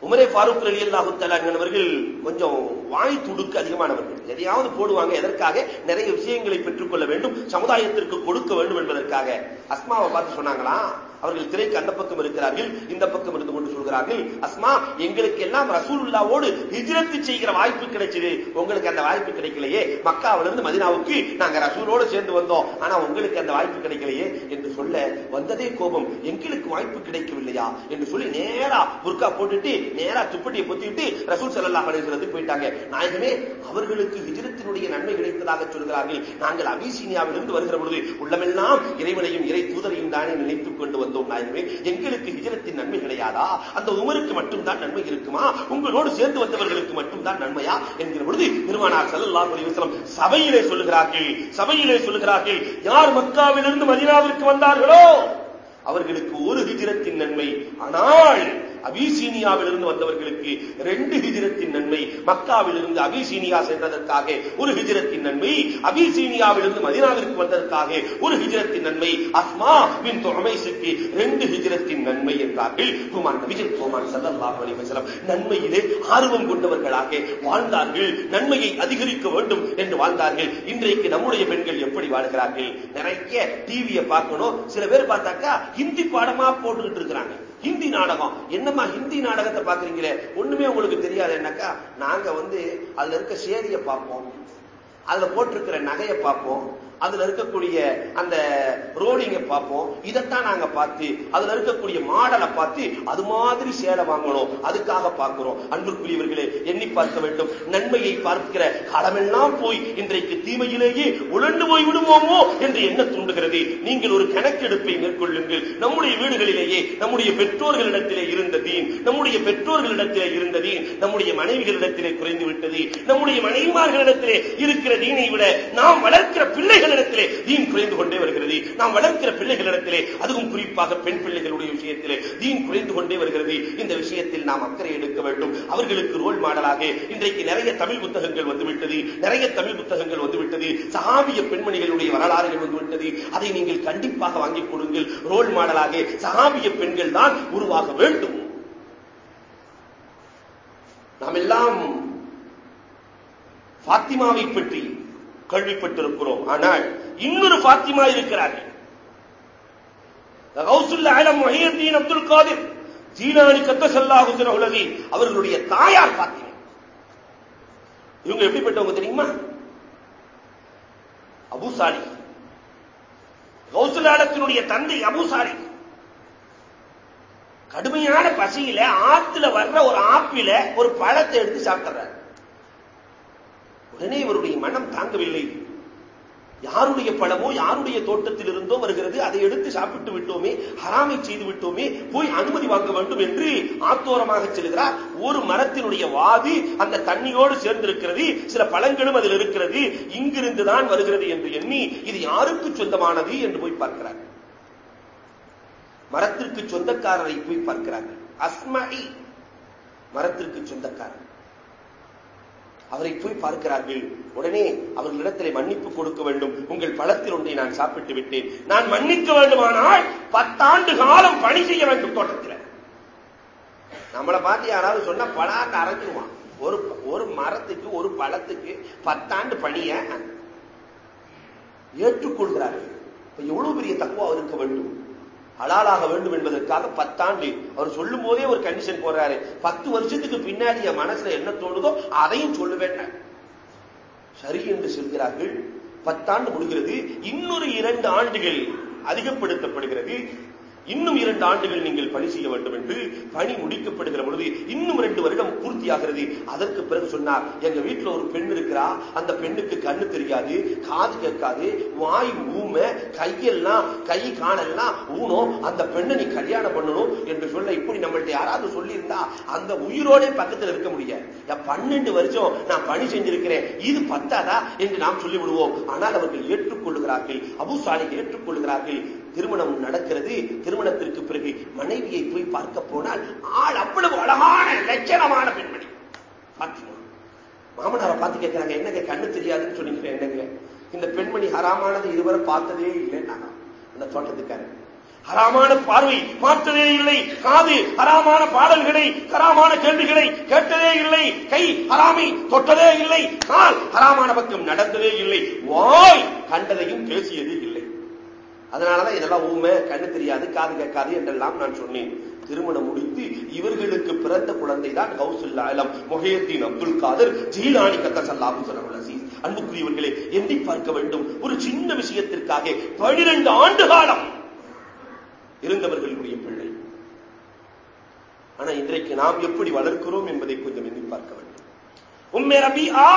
உமரே பாரூக் அலி அல்லாஹு அவர்கள் கொஞ்சம் வாய் துடுக்கு அதிகமானவர்கள். எதையாவது போடுவாங்க எதற்காக? நிறைய விஷயங்களை பெற்றுக்கொள்ள வேண்டும் சமுதாயத்திற்கு கொடுக்க வேண்டும் என்பதற்காக. அஸ்மாவை பார்த்து சொன்னாங்களா? அவர்கள் திரைக்கு அந்த பக்கம் இருக்கிறார்கள் இந்த பக்கம் இருந்து கொண்டு சொல்கிறார்கள் அஸ்மா எங்களுக்கு எல்லாம் ரசூலுல்லாவோடு ஹிஜ்ரத்து செய்கிற வாய்ப்பு கிடைச்சது. உங்களுக்கு அந்த வாய்ப்பு கிடைக்கலையே. மக்காவிலிருந்து மதினாவுக்கு நாங்க ரசூலோடு சேர்ந்து வந்தோம். ஆனா உங்களுக்கு அந்த வாய்ப்பு கிடைக்கலையே என்று சொல்ல வந்ததே கோபம். எங்களுக்கு வாய்ப்பு கிடைக்கவில்லையா என்று சொல்லி நேரா புர்கா போட்டுட்டு நேரா துப்பட்டியை பொத்திட்டு ரசூல் சல்லா அலிஸ்லத்துக்கு போயிட்டாங்க. நாயகமே அவர்களுக்கு நிஜிரத்தினுடைய நன்மை கிடைத்ததாக சொல்கிறார்கள். நாங்கள் அபிசீனியாவிலிருந்து வருகிற பொழுது உள்ளமெல்லாம் இறைவனையும் இறை தூதரையும் தானே நினைத்துக் கொண்டு வந்தோம் நாயகமே எங்களுக்கு ஹிஜரத்தின் நன்மை கிடையாதா? அந்த உமருக்கு மட்டும்தான் நன்மை இருக்குமா? உங்களோடு சேர்ந்து வந்தவர்களுக்கு மட்டும்தான் நன்மையா? என்கிற பொழுது பெருமானார் ஸல்லல்லாஹு குலிவசலம் சபையிலே சொல்லுகிறார்கள். சபையிலே சொல்லுகிறார்கள் யார் மக்காவிலிருந்து மதினாவிற்கு வந்தார்களோ? அவர்களுக்கு ஒரு ஹிஜரத்தின் நன்மை. ஆனால் அபிசீனியாவிலிருந்து வந்தவர்களுக்கு ரெண்டு ஹிஜிரத்தின் நன்மை மக்காவிலிருந்து அபிசீனியா சென்றதற்காக ஒரு ஹிஜிரத்தின் நன்மை அபிசீனியாவிலிருந்து மதினாவிற்கு வந்ததற்காக ஒரு ஹிஜிரத்தின் நன்மை அஸ்மா மின் தொமைசுக்கு ரெண்டு ஹிஜிரத்தின் நன்மை என்றார்கள். குமார் நபிஜன் குமார் சல்லல்லாஹு அலைஹி வஸல்லம் நன்மையிலே ஆர்வம் கொண்டவர்களாக வாழ்ந்தார்கள். நன்மையை அதிகரிக்க வேண்டும் என்று வாழ்ந்தார்கள். இன்றைக்கு நம்முடைய பெண்கள் எப்படி வாழ்கிறார்கள்? நிறைய டிவியை பார்க்கணும். சில பேர் பார்த்தாக்கா ஹிந்தி பாடமா போட்டுக்கிட்டு இருக்கிறாங்க. ஹிந்தி நாடகம். என்னம்மா ஹிந்தி நாடகத்தை பாக்குறீங்களே ஒண்ணுமே உங்களுக்கு தெரியாது என்னக்கா நாங்க வந்து அதுல இருக்க சேரிய பார்ப்போம். அதுல போட்டிருக்கிற நகையை பார்ப்போம். அதுல இருக்கக்கூடிய அந்த ரோலிங்க பார்ப்போம். இதைத்தான் நாங்க பார்த்து அதுல இருக்கக்கூடிய மாடலை பார்த்து அது மாதிரி சேலை வாங்கணும். அதுக்காக பார்க்கிறோம். அன்புக்குரியவர்களே எண்ணி பார்க்க வேண்டும். நன்மையை பார்க்கிற களமெல்லாம் போய் இன்றைக்கு தீமையிலேயே உழண்டு போய் விடுவோமோ என்று என்ன தூண்டுகிறது? நீங்கள் ஒரு கணக்கெடுப்பை மேற்கொள்ளுங்கள். நம்முடைய வீடுகளிலேயே நம்முடைய பெற்றோர்களிடத்திலே இருந்ததீன் நம்முடைய பெற்றோர்களிடத்திலே இருந்ததீன் நம்முடைய மனைவிகளிடத்திலே குறைந்து விட்டது. நம்முடைய மனைவிமார்களிடத்திலே இருக்கிற தீனை விட நாம் வளர்க்கிற பிள்ளைகள் பிள்ளைகளிடத்திலே தீன் குறைந்து கொண்டே வருகிறது. நாம் வளர்க்கிற பிள்ளைகளிடத்திலே அதுவும் குறிப்பாக பெண் பிள்ளைகளுடைய விஷயத்திலே தீன் குறைந்து கொண்டே வருகிறது. இந்த விஷயத்தில் நாம் அக்கறை எடுக்க வேண்டும். அவர்களுக்கு ரோல் மாடலாக இன்றைக்கு நிறைய தமிழ் புத்தகங்கள் வந்துவிட்டது. நிறைய தமிழ் புத்தகங்கள் வந்துவிட்டது. சகாவிய பெண்மணிகளுடைய வரலாறுகள் வந்துவிட்டது. அதை நீங்கள் கண்டிப்பாக வாங்கிக் கொடுங்கள். ரோல் மாடலாக சகாவிய பெண்கள் தான் உருவாக வேண்டும். நாம் எல்லாம் பாத்திமாவை பற்றி கேள்விப்பட்டிருக்கிறோம். ஆனால் இன்னொரு பாத்திமா இருக்கிறார்கள். அப்துல் காதிர் ஜீனானி கத்த ஹுசன் உலகி அவர்களுடைய தாயார் பாத்திமா இவங்க எப்படிப்பட்டவங்க தெரியுமா? அபுசாலி கௌசுலாடத்தினுடைய தந்தை அபுசாலி கடுமையான பசியில ஆத்துல வர்ற ஒரு ஆப்பில ஒரு பழத்தை எடுத்து சாப்பிடுறாரு உடனே இவருடைய மனம் தாங்கவில்லை. யாருடைய பழமோ யாருடைய தோட்டத்தில் இருந்தோ வருகிறது அதை எடுத்து சாப்பிட்டு விட்டோமே ஹராமை செய்து விட்டோமே போய் அனுமதி வாங்க வேண்டும் என்று ஆத்தோரமாக செல்கிறார். ஒரு மரத்தினுடைய வாதி அந்த தண்ணியோடு சேர்ந்திருக்கிறது சில பழங்களும் அதில் இருக்கிறது இங்கிருந்துதான் வருகிறது என்று எண்ணி இது யாருக்கு சொந்தமானது என்று போய் பார்க்கிறார். மரத்திற்கு சொந்தக்காரரை போய் பார்க்கிறார்கள். அஸ்மகி மரத்திற்கு சொந்தக்காரர். அவரை போய் பார்க்கிறார்கள். உடனே அவர்களிடத்திலே மன்னிப்பு கொடுக்க வேண்டும். உங்கள் பழத்தில் ஒன்றை நான் சாப்பிட்டு விட்டேன். நான் மன்னிக்க வேண்டுமானால் பத்தாண்டு காலம் பணி செய்ய வேண்டும் தோட்டத்தில். நம்மளை பார்த்து யாராவது சொன்னா பலாண்டு அரைஞ்சிருவான். ஒரு ஒரு மரத்துக்கு ஒரு பழத்துக்கு பத்தாண்டு பணிய ஏற்றுக்கொள்கிறார்கள். எவ்வளவு பெரிய தக்குவா இருக்க வேண்டும்? ஹலாலாக வேண்டும் என்பதற்காக பத்தாண்டு. அவர் சொல்லும் போதே ஒரு கண்டிஷன் போடுறாரு. பத்து வருஷத்துக்கு பின்னாடி என் மனசுல என்ன தோணுதோ அதையும் சொல்லுவேன். சரி என்று சொல்கிறார்கள். பத்தாண்டு முடிகிறது. இன்னொரு இரண்டு ஆண்டுகள் அதிகப்படுத்தப்படுகிறது. இன்னும் இரண்டு ஆண்டுகள் நீங்கள் பணி செய்ய வேண்டும் என்று பணி முடிக்கப்படுகிற பொழுது இன்னும் ரெண்டு வருடம் பூர்த்தியாகிறது. அதற்கு பிறகு சொன்னார் எங்க வீட்டுல ஒரு பெண் இருக்கிறா. அந்த பெண்ணுக்கு கண்ணு தெரியாது காது கேட்காது. வாய் ஊமை கையெல்லாம் கை காணெல்லாம் ஊனும் அந்த பெண்ணை நீ கல்யாணம் பண்ணணும் என்று சொல்ல இப்படி நம்மள்ட்ட யாராவது சொல்லியிருந்தா அந்த உயிரோட பக்கத்தில் இருக்க முடியாது. பன்னெண்டு வருஷம் நான் பணி செஞ்சிருக்கிறேன். இது பத்தாதா? என்று நாம் சொல்லிவிடுவோம். ஆனால் அவர்கள் ஏற்றுக்கொள்ளுகிறார்கள். அபுசாலை ஏற்றுக்கொள்கிறார்கள் திருமணம் நடக்கிறது. திருமணத்திற்கு பிறகு மனைவியை போய் பார்க்க போனால் ஆள் அவ்வளவு அழகான லட்சணமான பெண்மணி. மாமனாரை பார்த்து கேட்கிறாங்க என்னங்க கண்ணு தெரியாதுன்னு சொன்னீங்க என்னங்க? இந்த பெண்மணி ஹராமானது இதுவரை பார்த்ததே இல்லைன்னா அந்த தோட்டத்துக்காரன் ஹராமான பார்வை பார்த்ததே இல்லை. காது ஹராமான பாடல்களை ஹராமான கேள்விகளை கேட்டதே இல்லை. கை ஹராமை தொட்டதே இல்லை. கால் ஹராமான பக்கம் நடந்ததே இல்லை. வாய் கண்டதையும் பேசியது இல்லை. அதனாலதான் இதெல்லாம் ஊமை கண்ணு தெரியாது காது கேட்காது என்றெல்லாம் நான் சொன்னேன். திருமணம் முடித்து இவர்களுக்கு பிறந்த குழந்தை தான் கௌசுல்லா ஆலம் அப்துல் காதர் ஜீலானி கத்தசல்லாஹு சொல்லி அன்புக்குரியவர்களே எண்ணி பார்க்க வேண்டும். ஒரு சின்ன விஷயத்திற்காக பனிரெண்டு ஆண்டு காலம் இருந்தவர்களுடைய பிள்ளை. ஆனா இன்றைக்கு நாம் எப்படி வளர்க்கிறோம் என்பதை கொஞ்சம் எண்ணி பார்க்க வேண்டும். உண்மை ரபி ஆ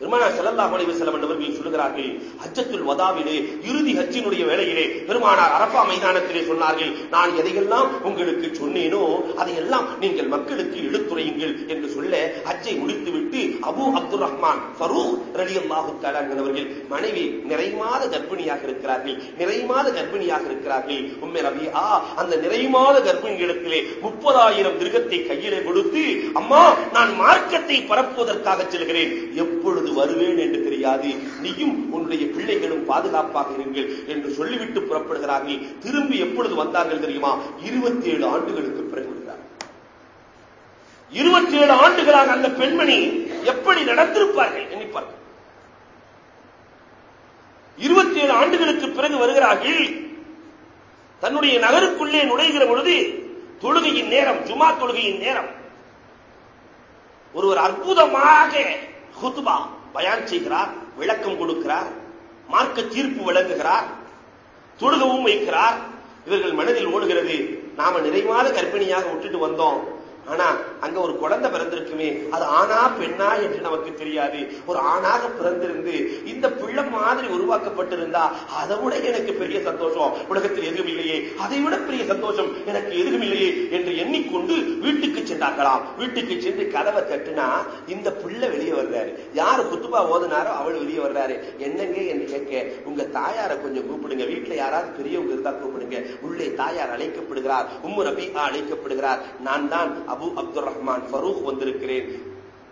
பெருமானா செல்லல்லாஹு அலைஹி வஸல்லம் அவர்கள் சொல்கிறார்கள் ஹஜ்ஜத்துல் வதாவிலே இறுதி ஹஜ்ஜினுடைய வேளையிலே பெருமானார் அரபா மைதானத்திலே சொன்னார்கள் நான் எதையெல்லாம் உங்களுக்கு சொன்னேனோ அதையெல்லாம் நீங்கள் மக்களுக்கு எடுத்துரையுங்கள் என்று சொல்ல ஹஜ்ஜை முடித்துவிட்டு அபு அப்துல் ரஹ்மான் ஃபரூக் ரலியல்லாஹு தஆலா அவர்கள் மனைவி நிறைமாத கர்ப்பிணியாக இருக்கிறார்கள் நிறைமாத கர்ப்பிணியாக இருக்கிறார்கள். உண்மை ரவி ஆ அந்த நிறைமாத கர்ப்பிணிகளிடத்திலே முப்பதாயிரம் திருகத்தை கையிலே கொடுத்து அம்மா நான் மார்க்கத்தை பரப்புவதற்காக செல்கிறேன். எப்பொழுது எப்பொழுது வருவேன் என்று தெரியாது நீயும் உன்னுடைய பிள்ளைகளும் பாதுகாப்பாக இருங்கள் என்று சொல்லிவிட்டு புறப்படுகிறார்கள். திரும்பி எப்பொழுது வந்தார்கள் தெரியுமா? இருபத்தி ஏழு ஆண்டுகளுக்கு பிறகு இருபத்தி ஏழு ஆண்டுகளாக அந்த பெண்மணி எப்படி நடந்திருப்பார்கள் எண்ணிப்பார்கள் இருபத்தி ஏழு ஆண்டுகளுக்கு பிறகு வருகிறார்கள். தன்னுடைய நகருக்குள்ளே நுழைகிற பொழுது தொழுகையின் நேரம் ஜுமா தொழுகையின் நேரம். ஒருவர் அற்புதமாக ஹுத்பா பயான் செய்கிறார் விளக்கம் கொடுக்கிறார் மார்க்க தீர்ப்பு வழங்குகிறார் தொழுகவும் வைக்கிறார். இவர்கள் மனதில் ஓடுகிறது. நாம நிறைவான கர்ப்பிணியாக விட்டுட்டு வந்தோம். ஆனா அங்க ஒரு குழந்தை பிறந்திருக்குமே அது ஆனா பெண்ணா என்று நமக்கு தெரியாது. ஒரு ஆணாக பிறந்திருந்து இந்த பிள்ளை மாதிரி உருவாக்கப்பட்டிருந்தா அதை விட எனக்கு பெரிய சந்தோஷம். உலகத்தில் எதுவும் இல்லையே அதை விட பெரிய சந்தோஷம் எனக்கு எதுவும் இல்லையே என்று எண்ணிக்கொண்டு வீட்டுக்கு சென்றார்களாம். வீட்டுக்கு சென்று கதவை தட்டுனா இந்த பிள்ளை வெளியே வர்றாரு. யாரு குத்துபா ஓதுனாரோ அவள் வெளியே வர்றாரு. என்னங்க என்று கேட்க உங்க தாயார கொஞ்சம் கூப்பிடுங்க. வீட்டுல யாராவது பெரியவங்க இருந்தா கூப்பிடுங்க. உள்ளே தாயார் அழைக்கப்படுகிறார். உம்மு ரபி அழைக்கப்படுகிறார். நான் தான் அபு அப்துல் ரஹ்மான் ஃபரூக் வந்திருக்கிறேன்.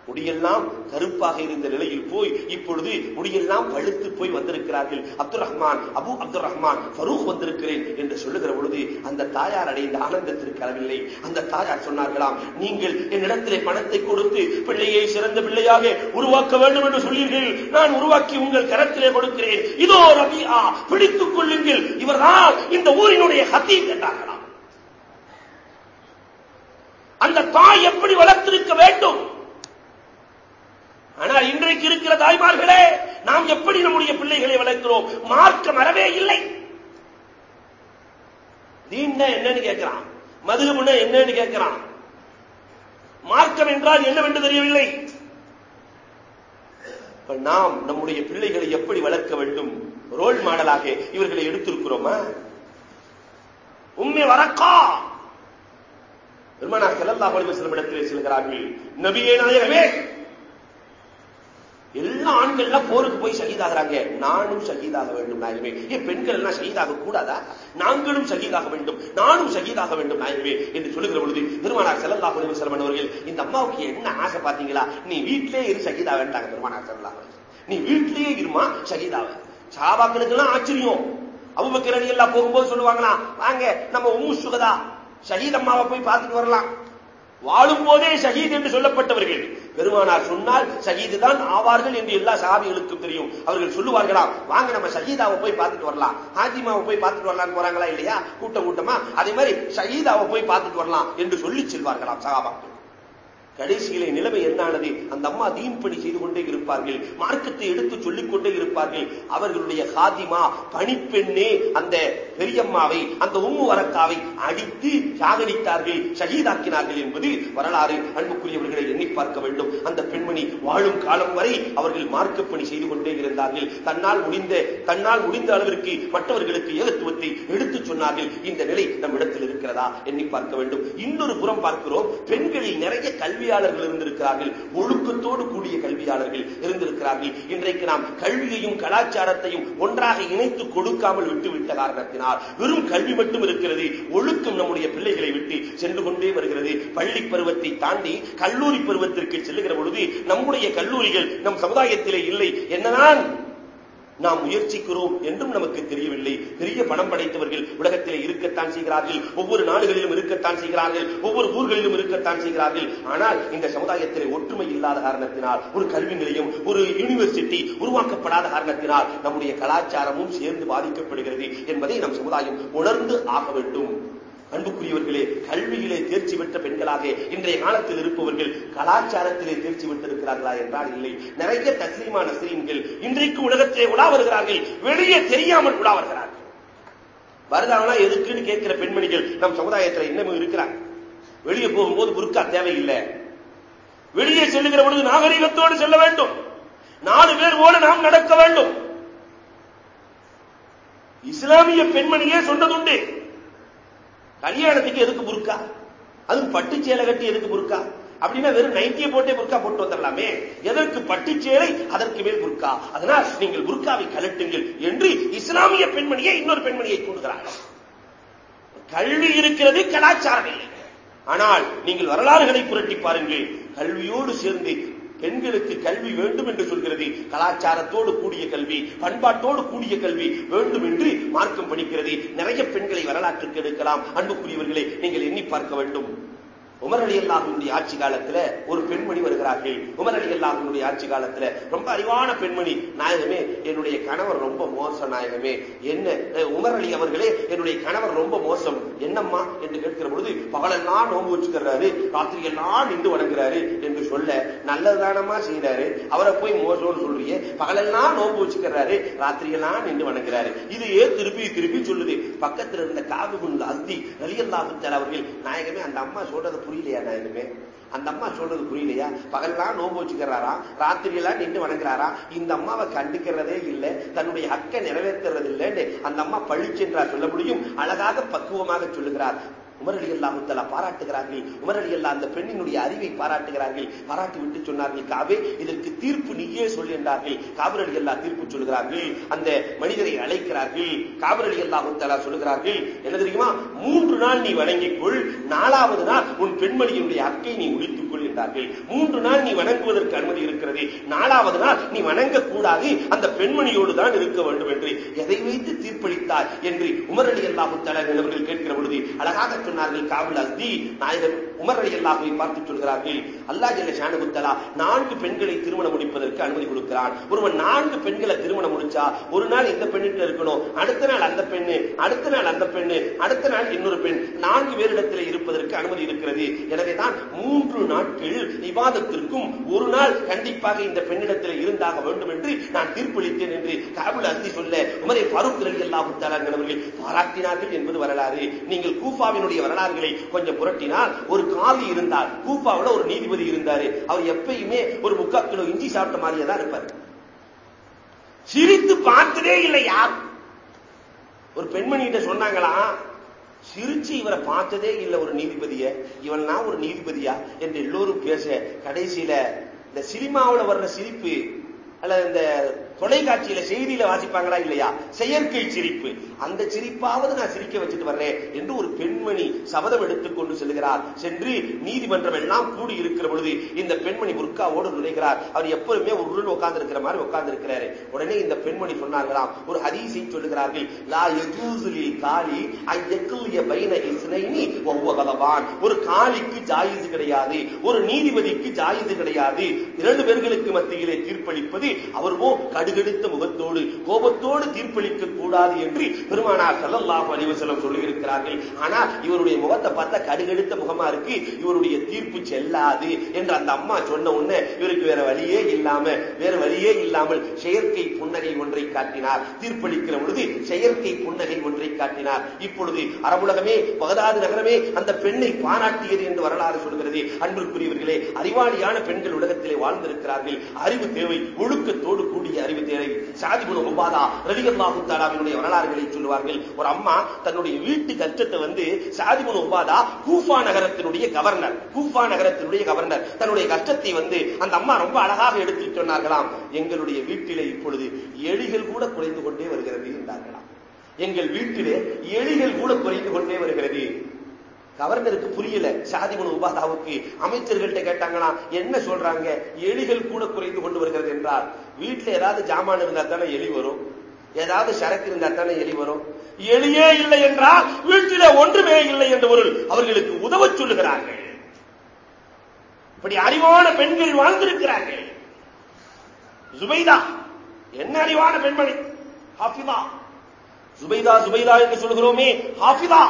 முடியெல்லாம் கருப்பாக இருந்த நிலையில் போய் இப்பொழுது முடியெல்லாம் பழுத்து போய் வந்திருக்கிறார்கள். அப்துல் ரஹ்மான் அபு அப்துல் ரஹ்மான் ஃபரூக் வந்திருக்கிறேன் என்று சொல்லுகிற பொழுது அந்த தாயார் அடைந்த ஆனந்தத்திற்கு அளவில்லை அந்த தாயார் சொன்னார்களாம் நீங்கள் என்னிடத்திலே பணத்தை கொடுத்து பிள்ளையை சிறந்த பிள்ளையாக உருவாக்க வேண்டும் என்று சொல்லீர்கள் நான் உருவாக்கி உங்கள் கரத்திலே கொடுக்கிறேன். இதோ ரபியா பிடித்துக் கொள்ளுங்கள். இவர்தான் இந்த ஊரினுடைய ஹத்தீப் என்றார்கள். அந்த தாய் எப்படி வளர்த்திருக்க வேண்டும்? ஆனால் இன்றைக்கு இருக்கிற தாய்மார்களே நாம் எப்படி நம்முடைய பிள்ளைகளை வளர்க்கிறோம்? மார்க்கம் மரவே இல்லை. தீன்ன என்னன்னு கேட்கிறான். மதுகமுன என்னன்னு கேட்கிறான். மார்க்கம் என்றால் என்னவென்று தெரியவில்லை. நாம் நம்முடைய பிள்ளைகளை எப்படி வளர்க்க வேண்டும்? ரோல் மாடலாக இவர்களை எடுத்திருக்கிறோமா? உண்மை வரக்கா. பெருமானா செல்லல்லா செல்லும் இடத்திலே செல்கிறார்கள். நபியே நாயகமே! எல்லா ஆண்கள்லாம் போருக்கு போய் சகிதாகிறாங்க நானும் சகிதாக வேண்டும் நாயகமே. ஏன் பெண்கள் எல்லாம் சகிதாக கூடாதா? நாங்களும் சகிதாக வேண்டும். நானும் சகிதாக வேண்டும் நாயகமே என்று சொல்லுகிற பொழுது பெருமானார் செல்லல்லா ஒளிவு செல்வன் அவர்கள் இந்த அம்மாவுக்கு என்ன ஆசை பார்த்தீங்களா? நீ வீட்டிலே இரு சகிதா வேண்டாங்க பெருமானார் செல்லல்லா நீ வீட்டிலேயே இருமா ஷஹீதாவ சாபாக்களுக்கு எல்லாம் ஆச்சரியம். அவங்க அலி எல்லாம் போகும்போது சொல்லுவாங்களா வாங்க நம்ம உம்மு சுகதா. ஷஹீத் அம்மாவை போய் பார்த்துட்டு வரலாம். வாழும் போதே ஷஹீத் என்று சொல்லப்பட்டவர்கள். பெருமானார் சொன்னால் ஷஹீது தான் ஆவார்கள் என்று எல்லா சாபிகளுக்கும் தெரியும். அவர்கள் சொல்லுவார்களாம் வாங்க நம்ம ஷஹீதாவை போய் பார்த்துட்டு வரலாம். ஹாஜிமாவை போய் பார்த்துட்டு வரலாம் போறாங்களா இல்லையா? கூட்டம் கூட்டமா. அதே மாதிரி ஷஹீதாவை போய் பார்த்துட்டு வரலாம் என்று சொல்லி செல்வார்களாம் சகாபாக்கள் கடைசியிலே நிலைமை என்னானது? அந்த அம்மா தீன் பணி செய்து கொண்டே இருப்பார்கள். மார்க்கத்தை எடுத்து சொல்லிக் கொண்டே இருப்பார்கள். அவர்களுடைய ஹாதிமா பணிப்பெண்ணே அந்த பெரியம்மாவை அந்த உம்மு வரக்காவை அடித்து சாகடித்தார்கள் ஷகீதாக்கினார்கள் என்பது வரலாறு. அன்புக்குரியவர்களை எண்ணி பார்க்க வேண்டும். அந்த பெண்மணி வாழும் காலம் வரை அவர்கள் மார்க்கப்பணி செய்து கொண்டே இருந்தார்கள். தன்னால் முடிந்த தன்னால் முடிந்த அளவிற்கு மற்றவர்களுக்கு ஏகத்துவத்தை எடுத்துச் சொன்னார்கள். இந்த நிலை நம் இடத்தில் இருக்கிறதா? எண்ணி பார்க்க வேண்டும். இன்னொரு புறம் பார்க்கிறோம். பெண்களில் நிறைய கல்வி கல்வியாளர்கள் இருந்திருக்கிறார்கள். ஒழுக்கத்தோடு கூடிய கல்வியாளர்கள் இருந்திருக்கிறார்கள். இன்றைக்கு நாம் கல்வியையும் கலாச்சாரத்தையும் ஒன்றாக இணைத்து கொடுக்காமல் விட்டுவிட்ட காரணத்தினால் வெறும் கல்வி மட்டும் இருக்கிறது. ஒழுக்கம் நம்முடைய பிள்ளைகளை விட்டு சென்று கொண்டே வருகிறது. பள்ளி பருவத்தை தாண்டி கல்லூரி பருவத்திற்கு செல்லுகிற பொழுது நம்முடைய கல்லூரிகள் நம் சமுதாயத்திலே இல்லை. என்னதான் நாம் முயற்சிக்கிறோம் என்றும் நமக்கு தெரியவில்லை. பெரிய பணம் படைத்தவர்கள் உலகத்திலே இருக்கத்தான் செய்கிறார்கள். ஒவ்வொரு நாடுகளிலும் இருக்கத்தான் செய்கிறார்கள். ஒவ்வொரு ஊர்களிலும் இருக்கத்தான் செய்கிறார்கள். ஆனால் இந்த சமுதாயத்திலே ஒற்றுமை இல்லாத காரணத்தினால் ஒரு கல்வி நிலையம் ஒரு யூனிவர்சிட்டி உருவாக்கப்படாத காரணத்தினால் நம்முடைய கலாச்சாரமும் சேர்ந்து பாதிக்கப்படுகிறது என்பதை நம் சமுதாயம் உணர்ந்து ஆக வேண்டும். அன்புக்குரியவர்களே கல்வியிலே தேர்ச்சி பெற்ற பெண்களாக இன்றைய காலத்தில் இருப்பவர்கள் கலாச்சாரத்திலே தேர்ச்சி பெற்றிருக்கிறார்களா என்றால் இல்லை. நிறைய தஸ்லீமான நஸ்ரீன்கள் இன்றைக்கு உலகத்திலே உலா வருகிறார்கள். வெளியே தெரியாமல் உலா வருகிறார்கள். வருதாங்கன்னா எதுக்குன்னு கேட்கிற பெண்மணிகள் நம் சமுதாயத்தில் இன்னமும் இருக்கிறார் வெளியே போகும்போது புருக்கா தேவையில்லை. வெளியே செல்லுகிற பொழுது நாகரிகத்தோடு செல்ல வேண்டும். நாலு பேர் ஓட நாம் நடக்க வேண்டும். இஸ்லாமிய பெண்மணியே சொன்னதுண்டு. கல்யாணத்துக்கு எதுக்கு புருக்கா அதுவும் பட்டு சேலை கட்டி எதுக்கு புருக்கா அப்படின்னா வெறும் நைட்டிய போட்டே புர்கா போட்டு வந்துடலாமே. எதற்கு பட்டு சேலை? அதற்கு மேல் புர்கா. அதனால் நீங்கள் புர்காவை கலட்டுங்கள் என்று இஸ்லாமிய பெண்மணியை இன்னொரு பெண்மணியை கூடுகிறார்கள் கல்வி இருக்கிறது கலாச்சாரம் இல்லை. ஆனால் நீங்கள் வரலாறுகளை புரட்டி பாருங்கள். கல்வியோடு சேர்ந்து பெண்களுக்கு கல்வி வேண்டும் என்று சொல்கிறது. கலாச்சாரத்தோடு கூடிய கல்வி பண்பாட்டோடு கூடிய கல்வி வேண்டும் என்று மார்க்கம் படிக்கிறது. நிறைய பெண்களை வரலாற்றுக்கு எடுக்கலாம். அன்புக்குரியவர்களை நீங்கள் எண்ணி பார்க்க வேண்டும். உமர் அலி அல்லாஹனுடைய ஆட்சி காலத்துல ஒரு பெண்மணி வருகிறார்கள். உமர் அலி அல்லாஹனுடைய ஆட்சி காலத்துல ரொம்ப அறிவான பெண்மணி. நாயகமே என்னுடைய கணவர் ரொம்ப மோசம் நாயகமே. என்ன உமர் அலி அவர்களே என்னுடைய கணவர் ரொம்ப மோசம். என்னம்மா என்று கேட்கிற பொழுது பகலெல்லாம் நோம்பு வச்சுக்கிறாரு ராத்திரி எல்லாம் நின்று வணங்குறாரு என்று சொல்ல நல்லதுதானமா செய்யறாரு அவரை போய் மோசம்னு சொல்றீங்க பகலெல்லாம் நோம்பு வச்சுக்கிறாரு ராத்திரி எல்லாம் நின்று வணங்குறாரு. இது ஏன் திருப்பி திருப்பி சொல்லுது. பக்கத்தில் இருந்த காபுகுன் அந்தி ரலியல்லாஹு அவர்கள் நாயகமே அந்த அம்மா சொல்றது புரியலையாடா எதுவுமே? அந்த அம்மா சொல்றது புரியலையா? பகல்லாம் நோம்பு வச்சுக்கிறாரா? ராத்திரியெல்லாம் நின்று வணங்குறாரா? இந்த அம்மாவை கண்டுக்கிறதே இல்லை தன்னுடைய ஹக்கை நிறைவேற்றுறது இல்லைன்னு அந்த அம்மா பழிச்சென்றா சொல்ல முடியும்? அழகாக பக்குவமாக சொல்லுகிறார். உமரடி அல்லாஹுத்தலா முத்தலா பாராட்டுகிறார்கள். உமரடி அலி அல்லா அந்த பெண்ணினுடைய அறிவை பாராட்டுகிறார்கள். பாராட்டி விட்டு சொன்னார்கள் காவே இதற்கு தீர்ப்பு நீயே சொல் என்றார்கள். காபர் அலி அல்லா தீர்ப்பு சொல்கிறார்கள் அந்த மனிதரை அழைக்கிறார்கள். காபர் அலி முத்தலா சொல்லுகிறார்கள் என்ன தெரியுமா? மூன்று நாள் நீ வணங்கிக் கொள். நாலாவது நாள் உன் பெண்மணியினுடைய அக்கை நீ முடித்துக் கொள் என்றார்கள். மூன்று நாள் நீ வணங்குவதற்கு அனுமதி இருக்கிறது. நாலாவது நாள் நீ வணங்கக்கூடாது. அந்த பெண்மணியோடு தான் இருக்க வேண்டும் என்று. எதை வைத்து தீர்ப்பளித்தார் என்று உமரடி அலி முத்தலா அவர்கள் கேட்கிற பொழுது அழகாக சொன்னார்கள் காபுல் அஸ்தி. நாயகன் உமர் அலி அல்லாஹுவை பார்த்து சொல்கிறார்கள் அல்லா ஜல்ல ஷானுகுத்தலா நான்கு பெண்களை திருமணம் முடிப்பதற்கு அனுமதி கொடுக்கிறான். ஒருவன் நான்கு பெண்களை திருமணம் முடிச்சா ஒரு நாள் இந்த பெண்ணிட்ட இருக்கணும் அடுத்த நாள் அந்த பெண்ணு அடுத்த நாள் அந்த பெண்ணு அடுத்த நாள் இன்னொரு பெண் நான்கு பேரிடத்தில் இருப்பதற்கு அனுமதி இருக்கிறது. எனவே தான் மூன்று நாட்கள் விவாதத்திற்கும் ஒரு நாள் கண்டிப்பாக இந்த பெண்ணிடத்தில் இருந்தாக வேண்டும் என்று நான் தீர்ப்பளித்தேன் என்று காபுல் அஸ்தி சொல்ல உமரை பருக் எல்லா அல்லாஹு அவர்கள் பாராட்டினார்கள் என்பது வரலாறு. நீங்கள் கூஃபாவினுடைய வரலாறுகளை கொஞ்சம் புரட்டினால் ஒரு காலி இருந்தார். கூப்பாவில் ஒரு நீதிபதி இருந்தாரு. அவர் எப்பயுமே ஒரு முக்கால் கிலோ இஞ்சி சாப்பிட்ட மாதிரியே தான் இருப்பார். சிரித்து பார்த்ததே இல்லை யார்? ஒரு பெண்மணி கிட்ட சொன்னாங்களாம் சிரிச்சு இவரை பார்த்ததே இல்லை ஒரு நீதிபதிய. இவன்னா ஒரு நீதிபதியா? என்று எல்லோரும் பேச கடைசியில இந்த சினிமாவில் வர்ற சிரிப்பு அல்ல இந்த தொலைக்காட்சியில செய்தியில வாசிப்பாங்களா இல்லையா? செயற்கை சிரிப்பு. அந்த சிரிப்பாவது நான் சிரிக்க வச்சுட்டு வர்றேன் என்று ஒரு பெண்மணி சபதம் எடுத்துக் கொண்டு செல்கிறார். சென்று நீதிமன்றம் எல்லாம் கூடி இருக்கிற பொழுது இந்த பெண்மணி புர்காவோடு நுழைகிறார். அவர் எப்பொழுதுமே உருள் உட்கார்ந்து இருக்கிற மாதிரி உட்கார்ந்து இருக்கிறாரு உடனே இந்த பெண்மணி சொன்னார்களாம். ஒரு ஹதீசை சொல்லுகிறார்கள். லா யஜூசுலி காலி ஐயக்குலிய பைன இஸ்னைனி ஒவ்வொகலவான் ஒரு காலிக்கு ஜாயிது கிடையாது. ஒரு நீதிபதிக்கு ஜாயிது கிடையாது. இரண்டு பேர்களுக்கு மத்தியிலே தீர்ப்பளிப்பது அவர்வோ கடு கடுகெடுத்த முகத்தோடு கோபத்தோடு தீர்ப்பளிக்க கூடாது என்று பெருமானார் சல்லல்லாஹு அலைஹி வஸல்லம் சொல்லியிருக்கிறார்கள். ஆனால் இவருடைய முகத்தை பார்த்தா கடுகெடுத்த முகமா இருக்கு. இவருடைய தீர்ப்பு செல்லாது என்று அந்த அம்மா சொன்ன உடனே இவருக்கு வேற வழியே இல்லாம வேற வழியே இல்லாமல் செயற்கை புன்னகை ஒன்றை காட்டினார். தீர்ப்பளிக்கிற பொழுது செயற்கை புன்னகை ஒன்றை காட்டினார். இப்பொழுது அரபுலகமே பகதாது நகரமே அந்த பெண்ணை பாராட்டியது என்று வரலாறு சொல்கிறது. அன்பிற்குரியவர்களே அறிவாளியான பெண்கள் உலகத்திலே வாழ்ந்திருக்கிறார்கள். அறிவு தேவை ஒழுக்கத்தோடு கூடிய அறிவு தேவை. சாதிபுல உபாதா ரலிகல்லாஹு தாலாவினுடைய வரலாறுகளை சொல்லுவார்கள். ஒரு அம்மா தன்னுடைய வீட்டு கஷ்டத்தை வந்து சாதிபுல உபாதா கூஃபா நகரத்தினுடைய கவர்னர் கூஃபா நகரத்தினுடைய கவர்னர். தன்னுடைய கஷ்டத்தை வந்து அந்த அம்மா ரொம்ப அழகாக எடுத்து சொன்னார்களாம். எங்களுடைய வீட்டிலே இப்பொழுது எலிகள் கூட குறைந்து கொண்டே வருகிறது என்றார்களாம். எங்கள் வீட்டிலே எலிகள் கூட குறைந்து கொண்டே வருகிறது. கவர்னருக்கு புரியல. சாதிபுன உபாதாவுக்கு அமைச்சர்கள்ட்ட கேட்டாங்களா என்ன சொல்றாங்க? எலிகள் கூட குறைந்து கொண்டு வருகிறது என்றார். வீட்டுல ஏதாவது ஜாமான் இருந்தா தானே எலி வரும்? ஏதாவது சரக்கு இருந்தா தானே எலி வரும்? எலியே இல்லை என்றால் வீட்டில ஒன்றுமே இல்லை என்ற பொருள் அவர்களுக்கு உதவ சொல்லுகிறார்கள். இப்படி அறிவான பெண்கள் வாழ்ந்திருக்கிறார்கள். ஜுபைதா என்ன அறிவான பெண்மணி? ஹாஃபிதா. ஜுபைதா ஜுபைதா என்று சொல்கிறோமே ஹாஃபிதா.